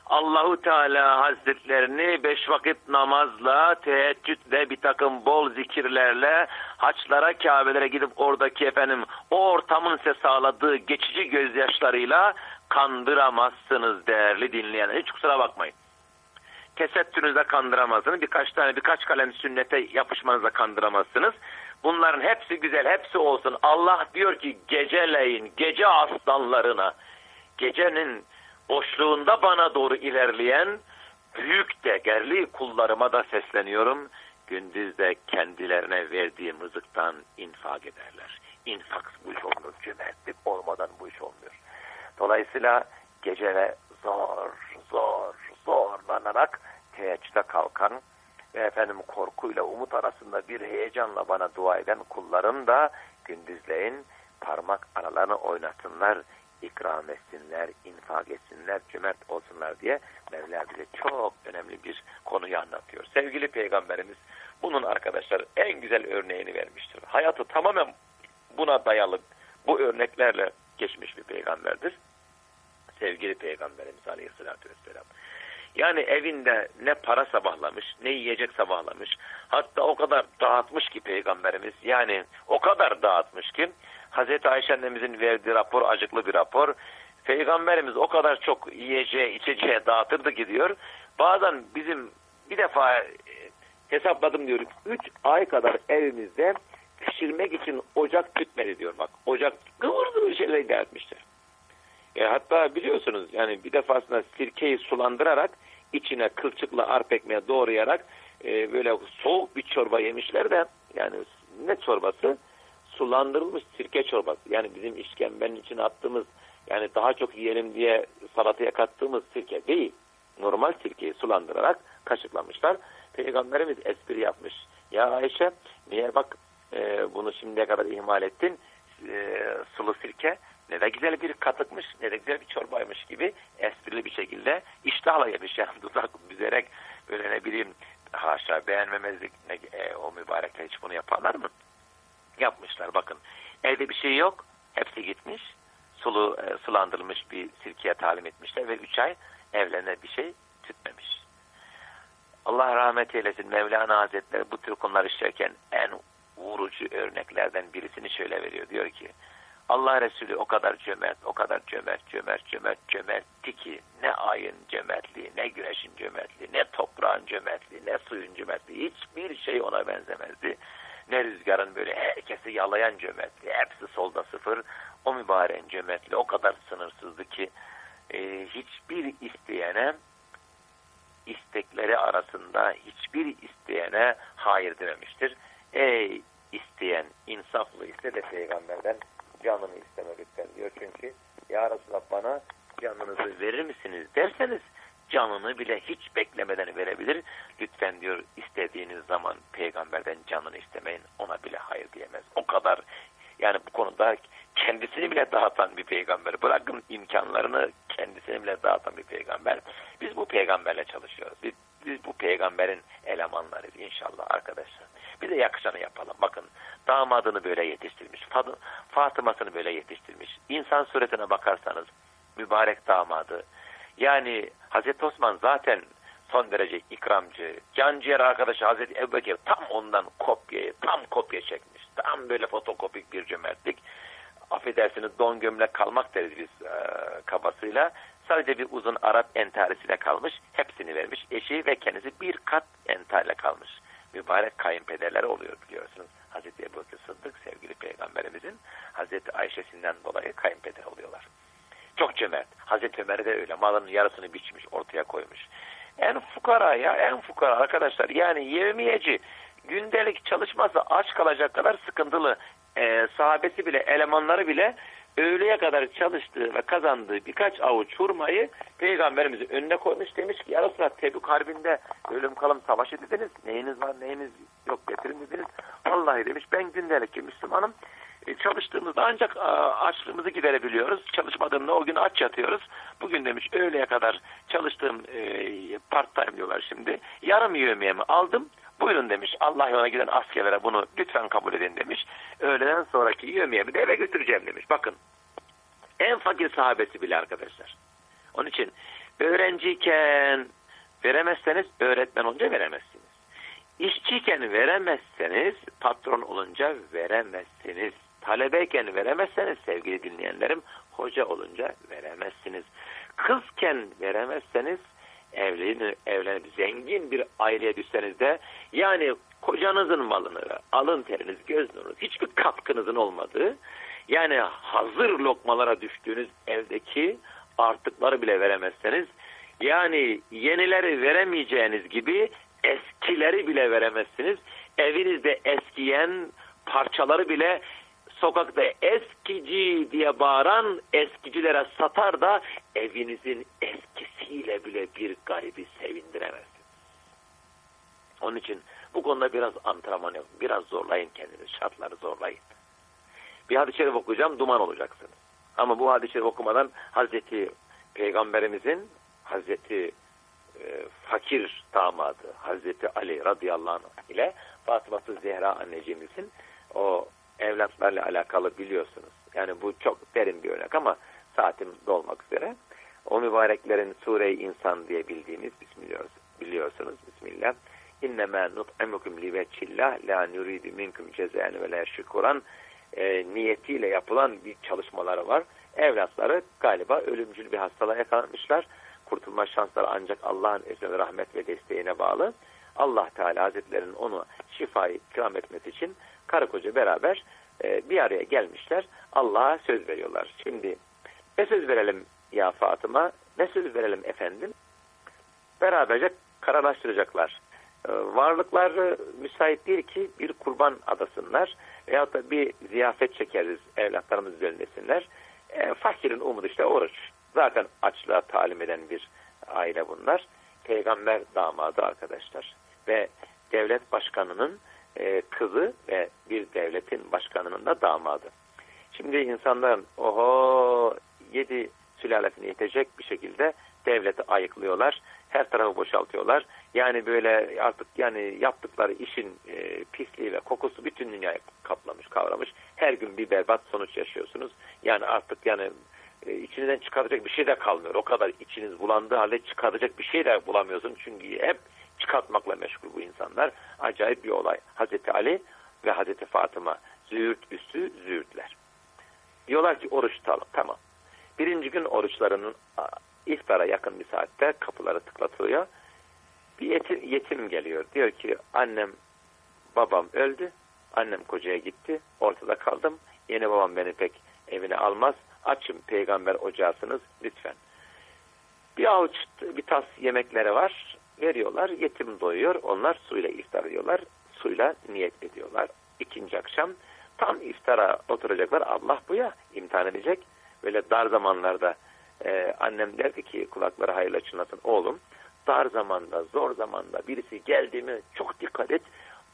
Allahu Teala Hazretlerini beş vakit namazla, teheccüdle, bir takım bol zikirlerle, haçlara, Kabe'lere gidip oradaki efendim o ortamın size sağladığı geçici gözyaşlarıyla kandıramazsınız değerli dinleyen. Hiç kusura bakmayın. Tesettürünüzde kandıramazsınız. Birkaç tane, birkaç kalem sünnete yapışmanıza kandıramazsınız. Bunların hepsi güzel, hepsi olsun. Allah diyor ki geceleyin, gece aslanlarına, gecenin boşluğunda bana doğru ilerleyen büyük değerli kullarıma da sesleniyorum. Gündüz de kendilerine verdiğim rızıktan infak ederler. İnfak bu iş olmuyor. Cömertlik olmadan bu iş olmuyor. Dolayısıyla gecele zor, zor, zorlanarak teheccüde kalkan ve efendim korkuyla umut arasında bir heyecanla bana dua eden kullarım da gündüzleyin parmak aralarını oynatınlar, ikram etsinler, infak etsinler, cömert olsunlar diye Mevla bize çok önemli bir konuyu anlatıyor. Sevgili Peygamberimiz bunun arkadaşlar en güzel örneğini vermiştir. Hayatı tamamen buna dayalı bu örneklerle geçmiş bir peygamberdir. Sevgili Peygamberimiz Aleyhisselatü Vesselam. Yani evinde ne para sabahlamış, ne yiyecek sabahlamış. Hatta o kadar dağıtmış ki Peygamberimiz. Yani o kadar dağıtmış ki Hazreti Ayşe annemizin verdiği rapor acıklı bir rapor. Peygamberimiz o kadar çok yiyeceği, içeceği dağıtırdı ki diyor. Bazen bizim bir defa e, hesapladım diyor. 3 ay kadar evimizde pişirmek için ocak tütmedi diyor bak. Ocak kıvır kıvır şeyler dağıtmışlar. E, hatta biliyorsunuz yani bir defasında sirkeyi sulandırarak içine kılçıkla arp ekmeğe doğrayarak e, böyle soğuk bir çorba yemişler de yani ne çorbası? Sulandırılmış sirke çorbası. Yani bizim işkembenin içine attığımız yani daha çok yiyelim diye salataya kattığımız sirke değil. Normal sirkeyi sulandırarak kaşıklamışlar. Peygamberimiz espri yapmış. Ya Ayşe niye bak e, bunu şimdiye kadar ihmal ettin? E, sulu sirke ne de güzel bir katıkmış ne de güzel bir çorbaymış gibi esprili bir şekilde iştahla. Yani dudak büzerek böyle ne bileyim haşa beğenmemezlik e, o mübarekler hiç bunu yaparlar mı? Yapmışlar bakın. Evde bir şey yok. Hepsi gitmiş. Sulu e, sulandırılmış bir sirkeye talim etmişler ve üç ay evlerine bir şey tütmemiş. Allah rahmet eylesin Mevlana Hazretleri bu tür konular işlerken en vurucu örneklerden birisini şöyle veriyor. Diyor ki Allah Resulü o kadar cömert, o kadar cömert, cömert, cömert, cömertti ki ne ayın cömertliği, ne güneşin cömertliği, ne toprağın cömertliği, ne suyun cömertliği hiçbir şey ona benzemezdi. Ne rüzgarın böyle herkesi yalayan cömertliği, hepsi solda sıfır. O mübareğin cömertliği o kadar sınırsızdı ki e, hiçbir isteyene istekleri arasında hiçbir isteyene hayır dememiştir. Ey isteyen insaflı ise de peygamberden canını isteme lütfen diyor. Çünkü ya Resulallah bana canınızı verir misiniz derseniz canını bile hiç beklemeden verebilir. Lütfen diyor istediğiniz zaman peygamberden canını istemeyin ona bile hayır diyemez. O kadar yani bu konuda kendisini bile dağıtan bir peygamber. Bırakın imkanlarını kendisini bile dağıtan bir peygamber. Biz bu peygamberle çalışıyoruz. Biz, biz bu peygamberin elemanlarıyız inşallah arkadaşlar. Bir de yakışanı yapalım. Bakın damadını böyle yetiştirmiş. Fatıma'sını böyle yetiştirmiş. İnsan suretine bakarsanız mübarek damadı. Yani Hazreti Osman zaten son derece ikramcı. Canciğer arkadaşı Hazreti Ebubekir tam ondan kopyayı, tam kopya çekmiş. Tam böyle fotokopik bir cömertlik. Affedersiniz don gömlek kalmak deriz biz e, kabasıyla. Sadece bir uzun Arap entarisiyle kalmış. Hepsini vermiş. Eşi ve kendisi bir kat entariyle kalmış. Mübarek kayınpederleri oluyor biliyorsunuz. Hazreti Ebu Sıddık sevgili peygamberimizin Hazreti Ayşe'sinden dolayı kayınpeder oluyorlar. Çok cömert. Hazreti Ömer de öyle. Malının yarısını biçmiş, ortaya koymuş. En fukara ya, en fukara arkadaşlar. Yani yevmiyeci, gündelik çalışmazsa aç kalacak kadar sıkıntılı e, sahabesi bile, elemanları bile öğleye kadar çalıştığı ve kazandığı birkaç avuç hurmayı peygamberimizin önüne koymuş demiş ki ya Resulallah Tebük Harbi'nde ölüm kalım savaşı dediniz. Neyiniz var neyiniz yok getirin dediniz. Vallahi demiş ben gündelik Müslümanım. E, çalıştığımızda ancak açlığımızı giderebiliyoruz. Çalışmadığımda o gün aç yatıyoruz. Bugün demiş öğleye kadar çalıştığım e, part time diyorlar şimdi. Yarım yövmiyemi aldım. Buyurun demiş Allah yoluna giden askerlere bunu lütfen kabul edin demiş. Öğleden sonraki yövmiyemi de eve götüreceğim demiş. Bakın en fakir sahabesi bile arkadaşlar. Onun için öğrenciyken veremezseniz öğretmen olunca veremezsiniz. İşçiyken veremezseniz patron olunca veremezsiniz. Talebeyken veremezseniz sevgili dinleyenlerim hoca olunca veremezsiniz. Kızken veremezseniz evlenip, evlenip zengin bir aileye düşseniz de yani kocanızın malını, alın teriniz, göz nurunuz, hiçbir katkınızın olmadığı yani hazır lokmalara düştüğünüz evdeki artıkları bile veremezseniz yani yenileri veremeyeceğiniz gibi eskileri bile veremezsiniz. Evinizde eskiyen parçaları bile sokakta eskici diye bağıran eskicilere satar da evinizin eskisiyle bile bir garibi sevindiremezsiniz. Onun için bu konuda biraz antrenman yapın. Biraz zorlayın kendiniz. Şartları zorlayın. Bir hadis-i şerif okuyacağım. Duman olacaksınız. Ama bu hadis-i şerif okumadan Hazreti Peygamberimizin Hazreti e, fakir damadı Hazreti Ali radıyallahu anh ile Fatıma Zehra anneciğimizin o evlatlarla alakalı biliyorsunuz. Yani bu çok derin bir örnek ama saatim dolmak üzere. o mübareklerin Sure-i İnsan diye bildiğiniz biliyorsunuz. Bismillah. İnnemâ nut'imukum liveçillah la nuridu minkum cezaen ve la şükuran e, niyetiyle yapılan bir çalışmaları var. Evlatları galiba ölümcül bir hastalığa yakalanmışlar. Kurtulma şansları ancak Allah'ın izni rahmet ve desteğine bağlı. Allah Teala Hazretlerinin onu şifayı ikram etmesi için karı koca beraber e, bir araya gelmişler. Allah'a söz veriyorlar. Şimdi ne söz verelim ya Fatıma, ne söz verelim efendim? Beraberce kararlaştıracaklar. E, varlıkları müsait değil ki bir kurban adasınlar veyahut da bir ziyafet çekeriz evlatlarımız üzerindesinler. E, fakirin umudu işte oruç. Zaten açlığa talim eden bir aile bunlar. Peygamber damadı arkadaşlar. Ve devlet başkanının e, kızı ve bir devletin başkanının da damadı. Şimdi insanların oho yedi sülalesini yetecek bir şekilde devleti ayıklıyorlar. Her tarafı boşaltıyorlar. Yani böyle artık yani yaptıkları işin e, pisliği ve kokusu bütün dünyayı kaplamış, kavramış. Her gün bir berbat sonuç yaşıyorsunuz. Yani artık yani e, içinizden çıkaracak bir şey de kalmıyor. O kadar içiniz bulandığı halde çıkaracak bir şey de bulamıyorsun. Çünkü hep çıkartmakla meşgul bu insanlar. Acayip bir olay. Hazreti Ali ve Hazreti Fatıma züğürt üstü züğürtler. Diyorlar ki oruç tutalım. Tamam. Birinci gün oruçlarının iftara yakın bir saatte kapıları tıklatılıyor. Bir yetim, yetim geliyor. Diyor ki annem babam öldü. Annem kocaya gitti. Ortada kaldım. Yeni babam beni pek evine almaz. Açım peygamber ocağısınız lütfen. Bir avuç bir tas yemekleri var. Veriyorlar. Yetim doyuyor. Onlar suyla iftar ediyorlar. Suyla niyet ediyorlar. İkinci akşam tam iftara oturacaklar. Allah bu ya imtihan edecek. Böyle dar zamanlarda e, annem derdi ki kulakları hayırlı çınlasın oğlum dar zamanda zor zamanda birisi geldi çok dikkat et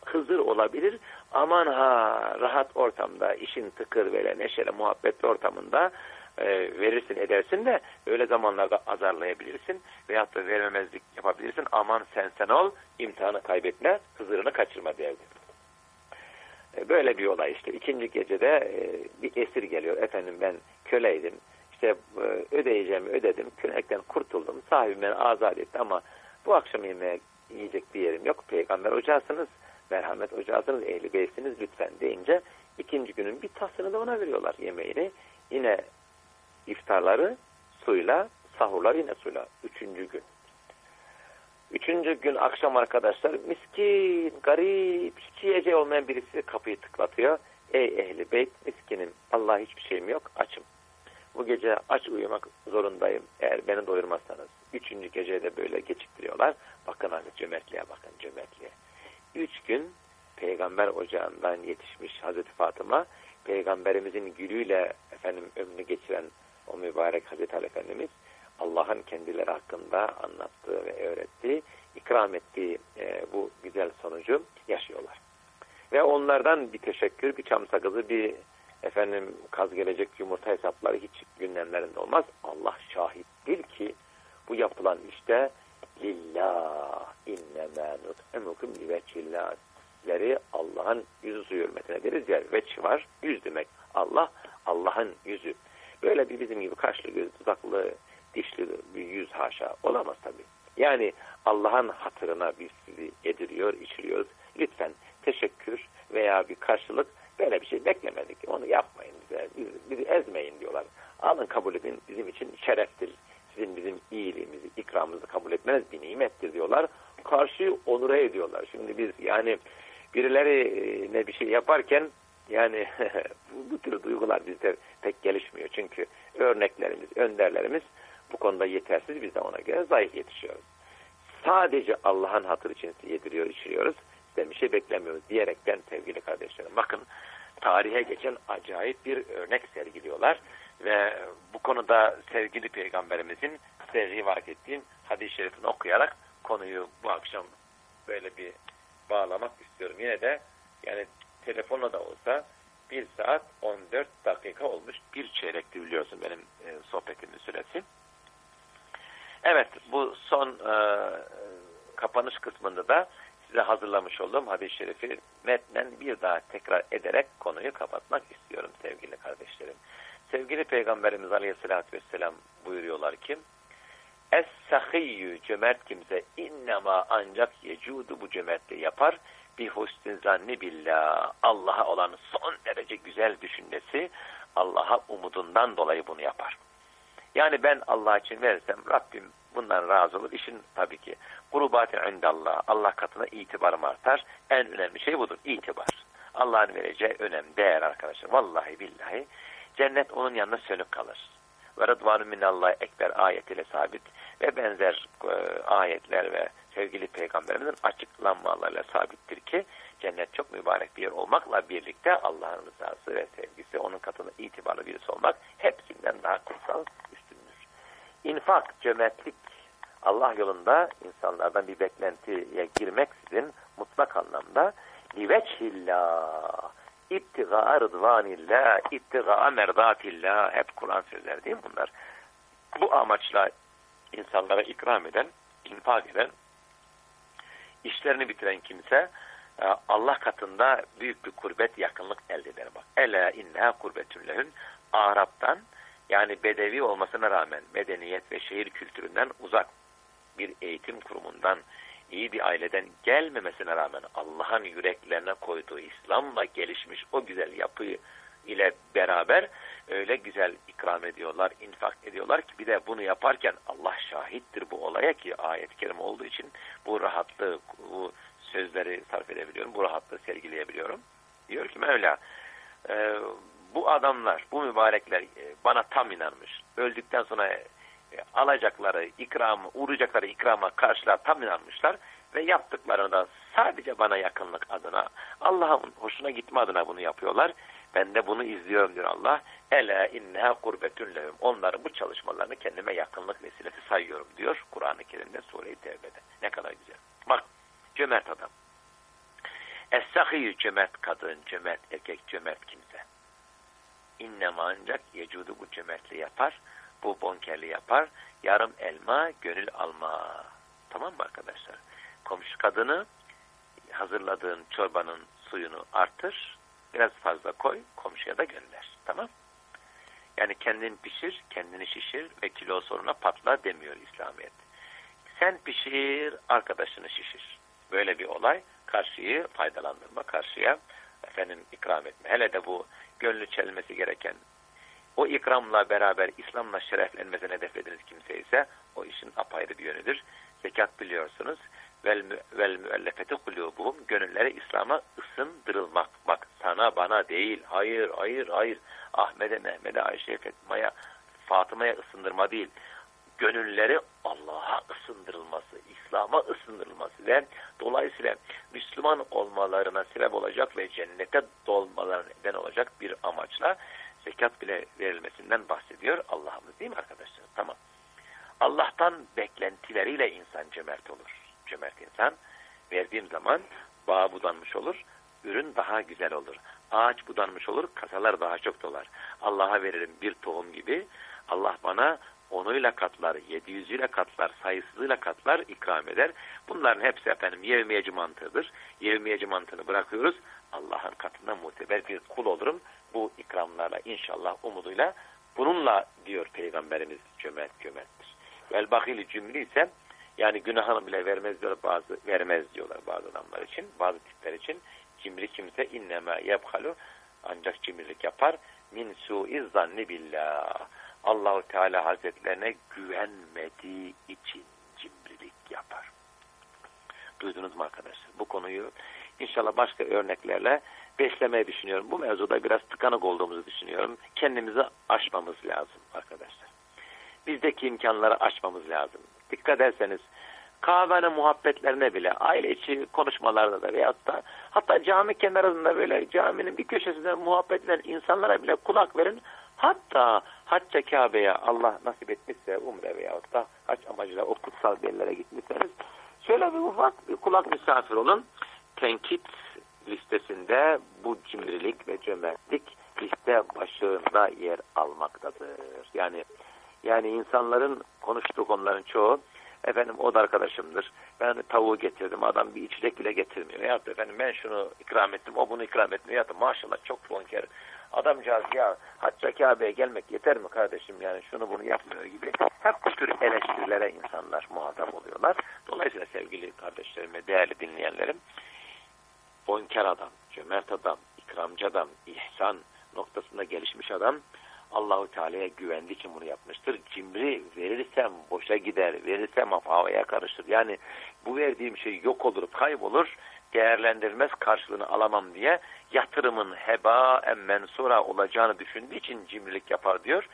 Hızır olabilir aman ha rahat ortamda işin tıkır böyle neşeli muhabbetli ortamında e, verirsin edersin de öyle zamanlarda azarlayabilirsin veyahut da vermemezlik yapabilirsin aman sen sen ol imtihanı kaybetme Hızır'ını kaçırma derdi. E, böyle bir olay işte. ikinci gecede e, bir esir geliyor. Efendim ben köleydim işte e, ödeyeceğimi ödedim, künekten kurtuldum, sahibim beni azat etti ama bu akşam yemeğe yiyecek bir yerim yok. Peygamber ocağısınız, merhamet ocağısınız, ehli beysiniz lütfen deyince ikinci günün bir tasını da ona veriyorlar yemeğini. Yine iftarları suyla, sahurlar yine suyla. Üçüncü gün. Üçüncü gün akşam arkadaşlar miskin, garip, hiç yiyeceği olmayan birisi kapıyı tıklatıyor. Ey ehli beyt miskinim Allah hiçbir şeyim yok açım. Bu gece aç uyumak zorundayım eğer beni doyurmazsanız. Üçüncü gecede de böyle geçiktiriyorlar. Bakın hani cömertliğe bakın cömertliğe. Üç gün peygamber ocağından yetişmiş Hazreti Fatıma peygamberimizin gülüyle efendim ömrünü geçiren o mübarek Hazreti Ali Efendimiz Allah'ın kendileri hakkında anlattığı ve öğrettiği, ikram ettiği e, bu güzel sonucu yaşıyorlar. Ve onlardan bir teşekkür, bir çam sakızı, bir efendim kaz gelecek yumurta hesapları hiç gündemlerinde olmaz. Allah şahittir ki bu yapılan işte lillah innemâ nut'emukum liveçillâhleri Allah'ın yüzü suyu hürmetine deriz ya veç var yüz demek Allah Allah'ın yüzü böyle bir bizim gibi kaşlı göz dudaklı dişli bir yüz haşa olamaz tabi yani Allah'ın hatırına biz sizi yediriyor içiriyoruz lütfen teşekkür veya bir karşılık Böyle bir şey beklemedik. Onu yapmayın bize. Bizi, bizi ezmeyin diyorlar. Alın kabul edin. Bizim için şereftir. Sizin bizim iyiliğimizi, ikramımızı kabul etmeniz bir nimettir diyorlar. Karşı onura ediyorlar. Şimdi biz yani birileri e, ne bir şey yaparken yani bu, tür duygular bizde pek gelişmiyor. Çünkü örneklerimiz, önderlerimiz bu konuda yetersiz. Biz de ona göre zayıf yetişiyoruz. Sadece Allah'ın hatırı için yediriyor, içiriyoruz bizden bir şey beklemiyoruz diyerekten sevgili kardeşlerim. Bakın tarihe geçen acayip bir örnek sergiliyorlar ve bu konuda sevgili peygamberimizin size rivayet ettiğim hadis-i şerifini okuyarak konuyu bu akşam böyle bir bağlamak istiyorum. Yine de yani telefonla da olsa bir saat 14 dakika olmuş. Bir çeyrekti biliyorsun benim e, sohbetimin süresi. Evet bu son e, kapanış kısmında da size hazırlamış olduğum hadis-i şerifi metnen bir daha tekrar ederek konuyu kapatmak istiyorum sevgili kardeşlerim. Sevgili Peygamberimiz Aleyhisselatü Vesselam buyuruyorlar ki Es-sahiyyü cömert kimse innema ancak yecudu bu cömertliği yapar bir husnü zanni billah Allah'a olan son derece güzel düşüncesi Allah'a umudundan dolayı bunu yapar. Yani ben Allah için verirsem Rabbim bundan razı olur. İşin tabii ki gurubatin indallah. Allah katına itibarım artar. En önemli şey budur. itibar. Allah'ın vereceği önem, değer arkadaşlar. Vallahi billahi cennet onun yanında sönük kalır. Ve rıdvanu minallah ekber ayetiyle sabit ve benzer e, ayetler ve sevgili peygamberimizin açıklanmalarıyla sabittir ki cennet çok mübarek bir yer olmakla birlikte Allah'ın rızası ve sevgisi onun katında itibarlı birisi olmak hepsinden daha kutsal üstündür. İnfak, cömertlik Allah yolunda insanlardan bir beklentiye girmeksizin mutlak anlamda liveçhillah İptiga rıdvanillah, ittiga merdatillah hep Kur'an sözleri değil mi bunlar? Bu amaçla insanlara ikram eden, infak eden, işlerini bitiren kimse e, Allah katında büyük bir kurbet, yakınlık elde eder. Bak. Ela inneha kurbetün lehün. Arap'tan yani bedevi olmasına rağmen medeniyet ve şehir kültüründen uzak bir eğitim kurumundan iyi bir aileden gelmemesine rağmen Allah'ın yüreklerine koyduğu İslam'la gelişmiş o güzel yapı ile beraber öyle güzel ikram ediyorlar, infak ediyorlar ki bir de bunu yaparken Allah şahittir bu olaya ki ayet-i kerime olduğu için bu rahatlığı, bu sözleri sarf edebiliyorum, bu rahatlığı sergileyebiliyorum. Diyor ki Mevla, e, bu adamlar, bu mübarekler e, bana tam inanmış. Öldükten sonra e, alacakları ikramı, uğrayacakları ikrama karşılar tam inanmışlar ve yaptıklarını da sadece bana yakınlık adına, Allah'ın hoşuna gitme adına bunu yapıyorlar. Ben de bunu izliyorum diyor Allah. Ela inneha kurbetün lehum. Onların bu çalışmalarını kendime yakınlık vesilesi sayıyorum diyor Kur'an-ı Kerim'de Sure-i Tevbe'de. Ne kadar güzel. Bak cömert adam. Es-sahiyyü cömert kadın, cömert erkek, cömert kimse. İnnema ancak yecudu bu cömertliği yapar bu bonkerli yapar. Yarım elma, gönül alma. Tamam mı arkadaşlar? Komşu kadını hazırladığın çorbanın suyunu artır. Biraz fazla koy, komşuya da gönder. Tamam Yani kendin pişir, kendini şişir ve kilo soruna patla demiyor İslamiyet. Sen pişir, arkadaşını şişir. Böyle bir olay karşıyı faydalandırma, karşıya efendim ikram etme. Hele de bu gönlü çelmesi gereken o ikramla beraber İslam'la şereflenmesine hedeflediğiniz kimse ise o işin apayrı bir yönüdür. Zekat biliyorsunuz. Vel, vel müellefeti kulubuhum. Gönülleri İslam'a ısındırılmak. Bak sana bana değil. Hayır, hayır, hayır. Ahmet'e, Mehmet'e, Ayşe'ye, Fatma'ya, Fatıma'ya ısındırma değil. Gönülleri Allah'a ısındırılması, İslam'a ısındırılması ve dolayısıyla Müslüman olmalarına sebep olacak ve cennete dolmalarına neden olacak bir amaçla zekat bile verilmesinden bahsediyor Allah'ımız değil mi arkadaşlar? Tamam. Allah'tan beklentileriyle insan cömert olur. Cömert insan verdiğim zaman bağ budanmış olur, ürün daha güzel olur. Ağaç budanmış olur, kasalar daha çok dolar. Allah'a veririm bir tohum gibi. Allah bana onuyla katlar, yedi yüzüyle katlar, sayısızıyla katlar, ikram eder. Bunların hepsi efendim yevmiyeci mantığıdır. Yevmiyeci mantığını bırakıyoruz. Allah'ın katında muteber bir kul olurum bu ikramlarla inşallah umuduyla bununla diyor Peygamberimiz cömert cömerttir. Vel bakili cümle ise yani günahını bile vermez diyor bazı vermez diyorlar bazı adamlar için bazı tipler için cimri kimse inneme yebhalu ancak cimrilik yapar min suiz zanni billah Allahu Teala Hazretlerine güvenmediği için cimrilik yapar. Duydunuz mu arkadaşlar? Bu konuyu inşallah başka örneklerle beslemeyi düşünüyorum. Bu mevzuda biraz tıkanık olduğumuzu düşünüyorum. Kendimizi aşmamız lazım arkadaşlar. Bizdeki imkanları aşmamız lazım. Dikkat ederseniz kahvenin muhabbetlerine bile aile içi konuşmalarda da veyahut da hatta cami kenarında böyle caminin bir köşesinde muhabbet eden insanlara bile kulak verin. Hatta Hacca Kabe'ye Allah nasip etmişse umre veyahut da hac amacıyla o kutsal yerlere gitmişseniz şöyle bir ufak bir kulak misafir olun. Tenkit listesinde bu cimrilik ve cömertlik liste başında yer almaktadır. Yani yani insanların konuştuğu konuların çoğu efendim o da arkadaşımdır. Ben tavuğu getirdim. Adam bir içecek bile getirmiyor. Ya efendim ben şunu ikram ettim. O bunu ikram etmiyor. Ya maşallah çok bonker. Adamcağız ya Hacca Kabe'ye gelmek yeter mi kardeşim yani şunu bunu yapmıyor gibi. Hep bu tür eleştirilere insanlar muhatap oluyorlar. Dolayısıyla sevgili kardeşlerim ve değerli dinleyenlerim bonker adam, cömert adam, ikramcı adam, ihsan noktasında gelişmiş adam Allahu Teala'ya güvendiği için bunu yapmıştır. Cimri verirsem boşa gider, verirsem havaya karışır. Yani bu verdiğim şey yok olur, kaybolur, değerlendirmez karşılığını alamam diye yatırımın heba en mensura olacağını düşündüğü için cimrilik yapar diyor.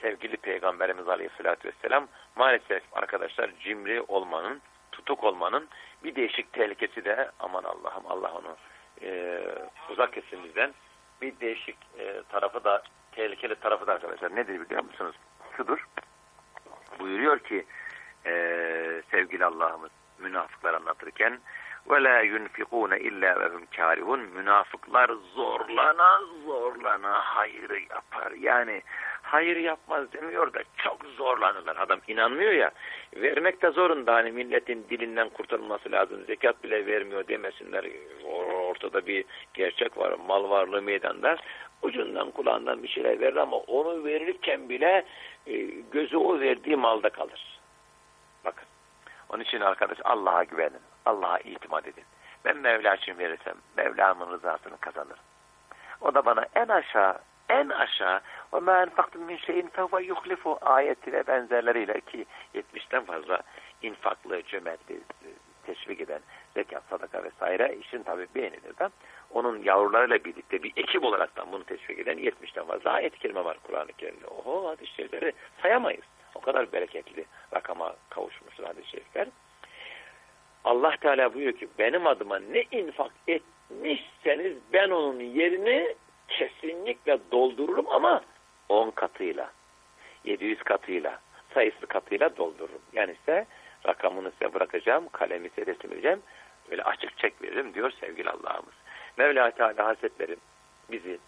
Sevgili Peygamberimiz Aleyhisselatü Vesselam maalesef arkadaşlar cimri olmanın, tutuk olmanın bir değişik tehlikesi de aman Allah'ım Allah onu e, uzak etsin bizden. Bir değişik e, tarafı da tehlikeli tarafı da arkadaşlar nedir biliyor musunuz? Şudur. Buyuruyor ki e, sevgili Allah'ımız münafıklar anlatırken yunfikune illa ve hum karihun münafıklar zorlana zorlana hayrı yapar. Yani hayır yapmaz demiyor da çok zorlanırlar. Adam inanmıyor ya. Vermek de zorunda. Hani milletin dilinden kurtarılması lazım. Zekat bile vermiyor demesinler. Ortada bir gerçek var. Mal varlığı meydanda. Ucundan kulağından bir şeyler verir ama onu verirken bile e, gözü o verdiği malda kalır. Bakın. Onun için arkadaş Allah'a güvenin. Allah'a itimat edin. Ben Mevla için verirsem Mevlamın rızasını kazanırım. O da bana en aşağı en aşağı ve ma enfaktum min şeyin fevve yuhlifu ayetiyle benzerleriyle ki 70'ten fazla infaklı, cömertli teşvik eden zekat, sadaka vesaire işin tabi beğenilir de onun yavrularıyla birlikte bir ekip olaraktan bunu teşvik eden 70'ten fazla ayet-i kerime var Kur'an-ı Kerim'de. Oho hadis-i şerifleri sayamayız. O kadar bereketli rakama kavuşmuştur hadis-i şerifler. Allah Teala buyuruyor ki benim adıma ne infak etmişseniz ben onun yerini kesinlikle doldururum ama 10 katıyla, 700 katıyla, sayısı katıyla doldururum. Yani ise rakamını size bırakacağım, kalemi size resim edeceğim, böyle açık çek veririm diyor sevgili Allah'ımız. Mevla Teala Hazretleri bizi,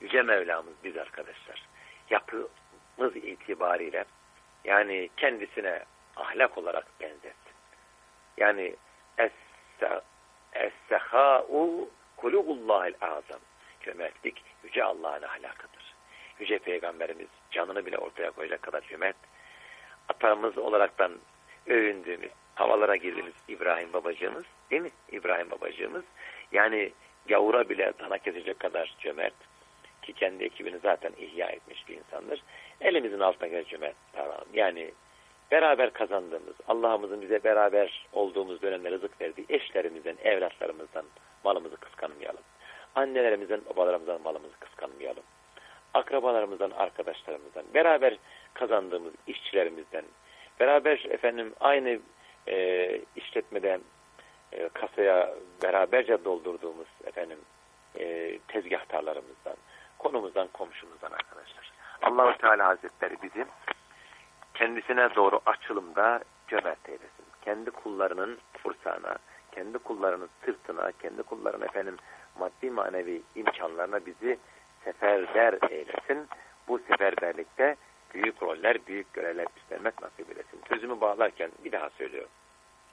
Yüce Mevlamız biz arkadaşlar, yapımız itibariyle yani kendisine ahlak olarak benzetsin. Yani es-sehâ'u kulugullahil azam. Cömertlik Yüce Allah'ın ahlakıdır. Yüce Peygamberimiz canını bile ortaya koyacak kadar cömert. Atamız olaraktan övündüğümüz, havalara girdiğimiz İbrahim babacığımız, değil mi? İbrahim babacığımız. Yani gavura bile dana kesecek kadar cömert ki kendi ekibini zaten ihya etmiş bir insandır. Elimizin altına göre cömert davranalım. Yani beraber kazandığımız, Allah'ımızın bize beraber olduğumuz dönemde rızık verdiği eşlerimizden, evlatlarımızdan malımızı kıskanmayalım. Annelerimizden, babalarımızdan malımızı kıskanmayalım. Akrabalarımızdan, arkadaşlarımızdan, beraber kazandığımız işçilerimizden, beraber efendim aynı e, işletmeden e, kasaya beraberce doldurduğumuz efendim e, tezgahtarlarımızdan, konumuzdan, komşumuzdan arkadaşlar. Allahu Teala Hazretleri bizim kendisine doğru açılımda cömert eylesin. Kendi kullarının kursağına, kendi kullarının sırtına, kendi kullarının efendim maddi manevi imkanlarına bizi seferber eylesin. Bu seferberlikte büyük roller, büyük görevler üstlenmek nasip eylesin. Sözümü bağlarken bir daha söylüyorum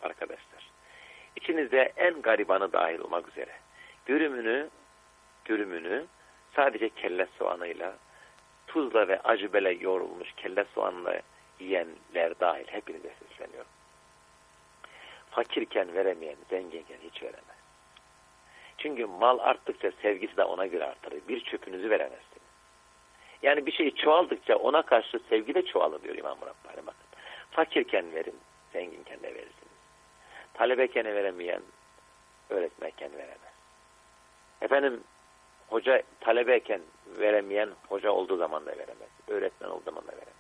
arkadaşlar. İçinizde en garibanı dahil olmak üzere dürümünü, dürümünü sadece kelle soğanıyla, tuzla ve acı bele yoğrulmuş kelle soğanla yiyenler dahil hepinize sesleniyorum. Fakirken veremeyen zenginken hiç veremez. Çünkü mal arttıkça sevgisi de ona göre artar. Bir çöpünüzü veremezsiniz. Yani bir şey çoğaldıkça ona karşı sevgi de çoğalır diyor İmam Rabbani. Bakın. Fakirken verin, zenginken de verirsiniz. Talebeken veremeyen, öğretmenken veremez. Efendim, hoca talebeyken veremeyen, hoca olduğu zaman da veremez. Öğretmen olduğu zaman da veremez.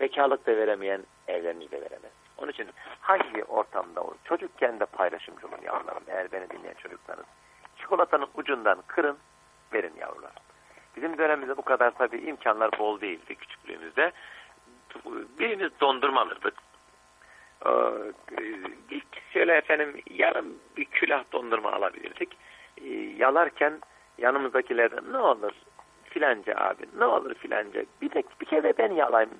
Bekalık da veremeyen, evlenir de veremez. Onun için hangi ortamda olur? Çocukken de paylaşımcı olun yavrularım. Eğer beni dinleyen çocuksanız. Çikolatanın ucundan kırın, verin yavrular. Bizim dönemimizde bu kadar tabii imkanlar bol değildi küçüklüğümüzde. Birimiz dondurma alırdık. Ee, şöyle efendim yarım bir külah dondurma alabilirdik. Ee, yalarken yanımızdakilerden ne olur filanca abi ne olur filanca bir tek bir kere ben yalayım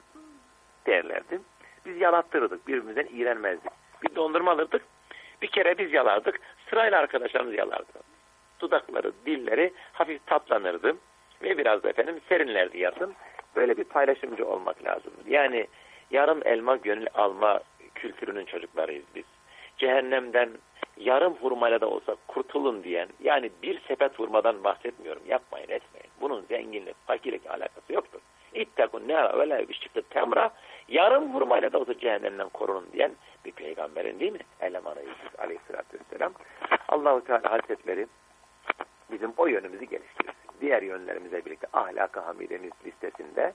derlerdi. Biz yalattırırdık birbirimizden iğrenmezdik. Bir dondurma alırdık. Bir kere biz yalardık. Sırayla arkadaşlarımız yalardı. Dudakları, dilleri hafif tatlanırdı. Ve biraz da efendim serinlerdi yazın. Böyle bir paylaşımcı olmak lazım. Yani yarım elma gönül alma kültürünün çocuklarıyız biz. Cehennemden yarım hurmayla da olsa kurtulun diyen, yani bir sepet hurmadan bahsetmiyorum, yapmayın etmeyin. Bunun zenginlik, fakirlik alakası yoktur. İttakun ne öyle bir çıktı temra, yarım hurmayla da olsa cehennemden korunun diyen bir peygamberin değil mi? Elemanıyız aleyhissalatü vesselam. Allahu Teala Hazretleri bizim o yönümüzü geliştirsin. Diğer yönlerimize birlikte ahlak-ı hamidemiz listesinde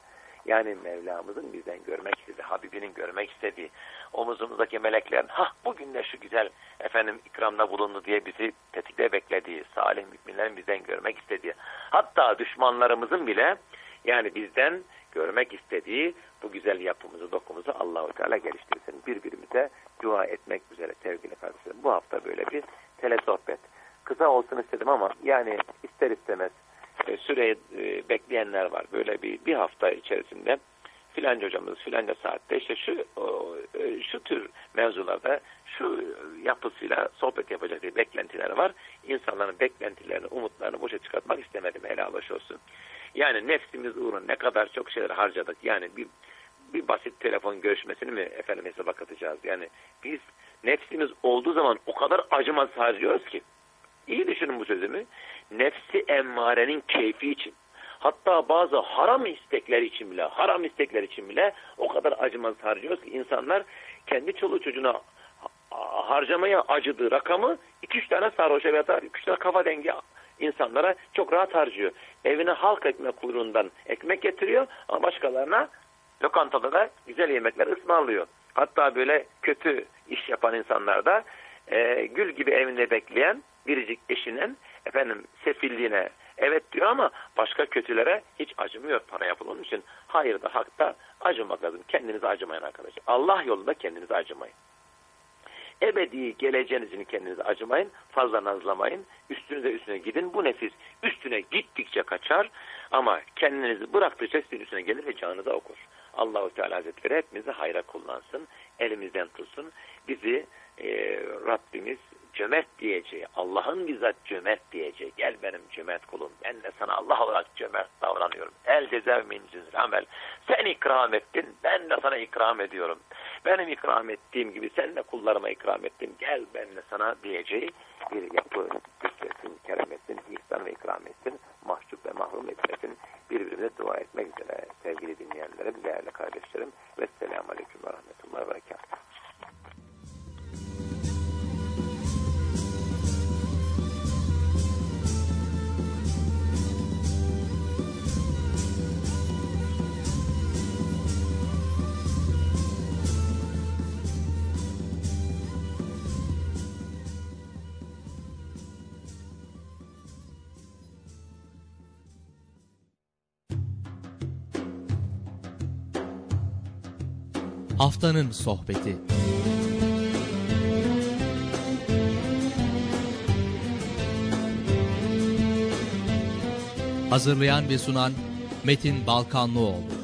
yani Mevlamızın bizden görmek istediği, Habibinin görmek istediği, omuzumuzdaki meleklerin ha bugün de şu güzel efendim ikramda bulundu diye bizi tetikte beklediği, salih müminlerin bizden görmek istediği, hatta düşmanlarımızın bile yani bizden görmek istediği bu güzel yapımızı, dokumuzu Allahu Teala geliştirsin. Birbirimize dua etmek üzere sevgili kardeşlerim. Bu hafta böyle bir tele sohbet. Kısa olsun istedim ama yani ister istemez e, süreyi e, bekleyenler var. Böyle bir, bir hafta içerisinde filanca hocamız filanca saatte işte şu e, şu tür mevzularda şu yapısıyla sohbet yapacak diye beklentiler var. İnsanların beklentilerini, umutlarını boşa çıkartmak istemedim helal olsun. Yani nefsimiz uğruna ne kadar çok şeyler harcadık. Yani bir bir basit telefon görüşmesini mi efendim hesaba katacağız? Yani biz nefsimiz olduğu zaman o kadar acımaz harcıyoruz ki. İyi düşünün bu sözümü. Nefsi emmarenin keyfi için. Hatta bazı haram istekler için bile, haram istekler için bile o kadar acımaz harcıyoruz ki insanlar kendi çoluğu çocuğuna harcamaya acıdığı rakamı 2-3 tane sarhoşa veya 2-3 tane kafa dengi insanlara çok rahat harcıyor. Evine halk ekmek kuyruğundan ekmek getiriyor ama başkalarına lokantada da güzel yemekler ısmarlıyor. Hatta böyle kötü iş yapan insanlar da e, gül gibi evinde bekleyen biricik eşinin efendim sefilliğine evet diyor ama başka kötülere hiç acımıyor para yapılmış için. Hayır da hakta acımak lazım. Kendinize acımayın arkadaşlar. Allah yolunda kendinize acımayın. Ebedi geleceğinizin kendinize acımayın. Fazla nazlamayın. Üstünüze üstüne gidin. Bu nefis üstüne gittikçe kaçar ama kendinizi bıraktıkça sizin üstüne gelir ve canınıza okur. Allahu Teala Hazretleri hepimizi hayra kullansın. Elimizden tutsun. Bizi e, Rabbimiz cömert diyeceği, Allah'ın bizzat cömert diyeceği, gel benim cömert kulum, ben de sana Allah olarak cömert davranıyorum. El cezav min amel. Sen ikram ettin, ben de sana ikram ediyorum. Benim ikram ettiğim gibi sen de kullarıma ikram ettin, gel ben de sana diyeceği bir yapı göstersin, kerem etsin, ihsan ve ikram etsin, mahcup ve mahrum etmesin. Birbirine dua etmek üzere sevgili dinleyenlerim, değerli kardeşlerim. Vesselamu Aleyküm ve Rahmetullahi ve Berekatuhu. Haftanın Sohbeti. Hazırlayan ve sunan Metin Balkanlıoğlu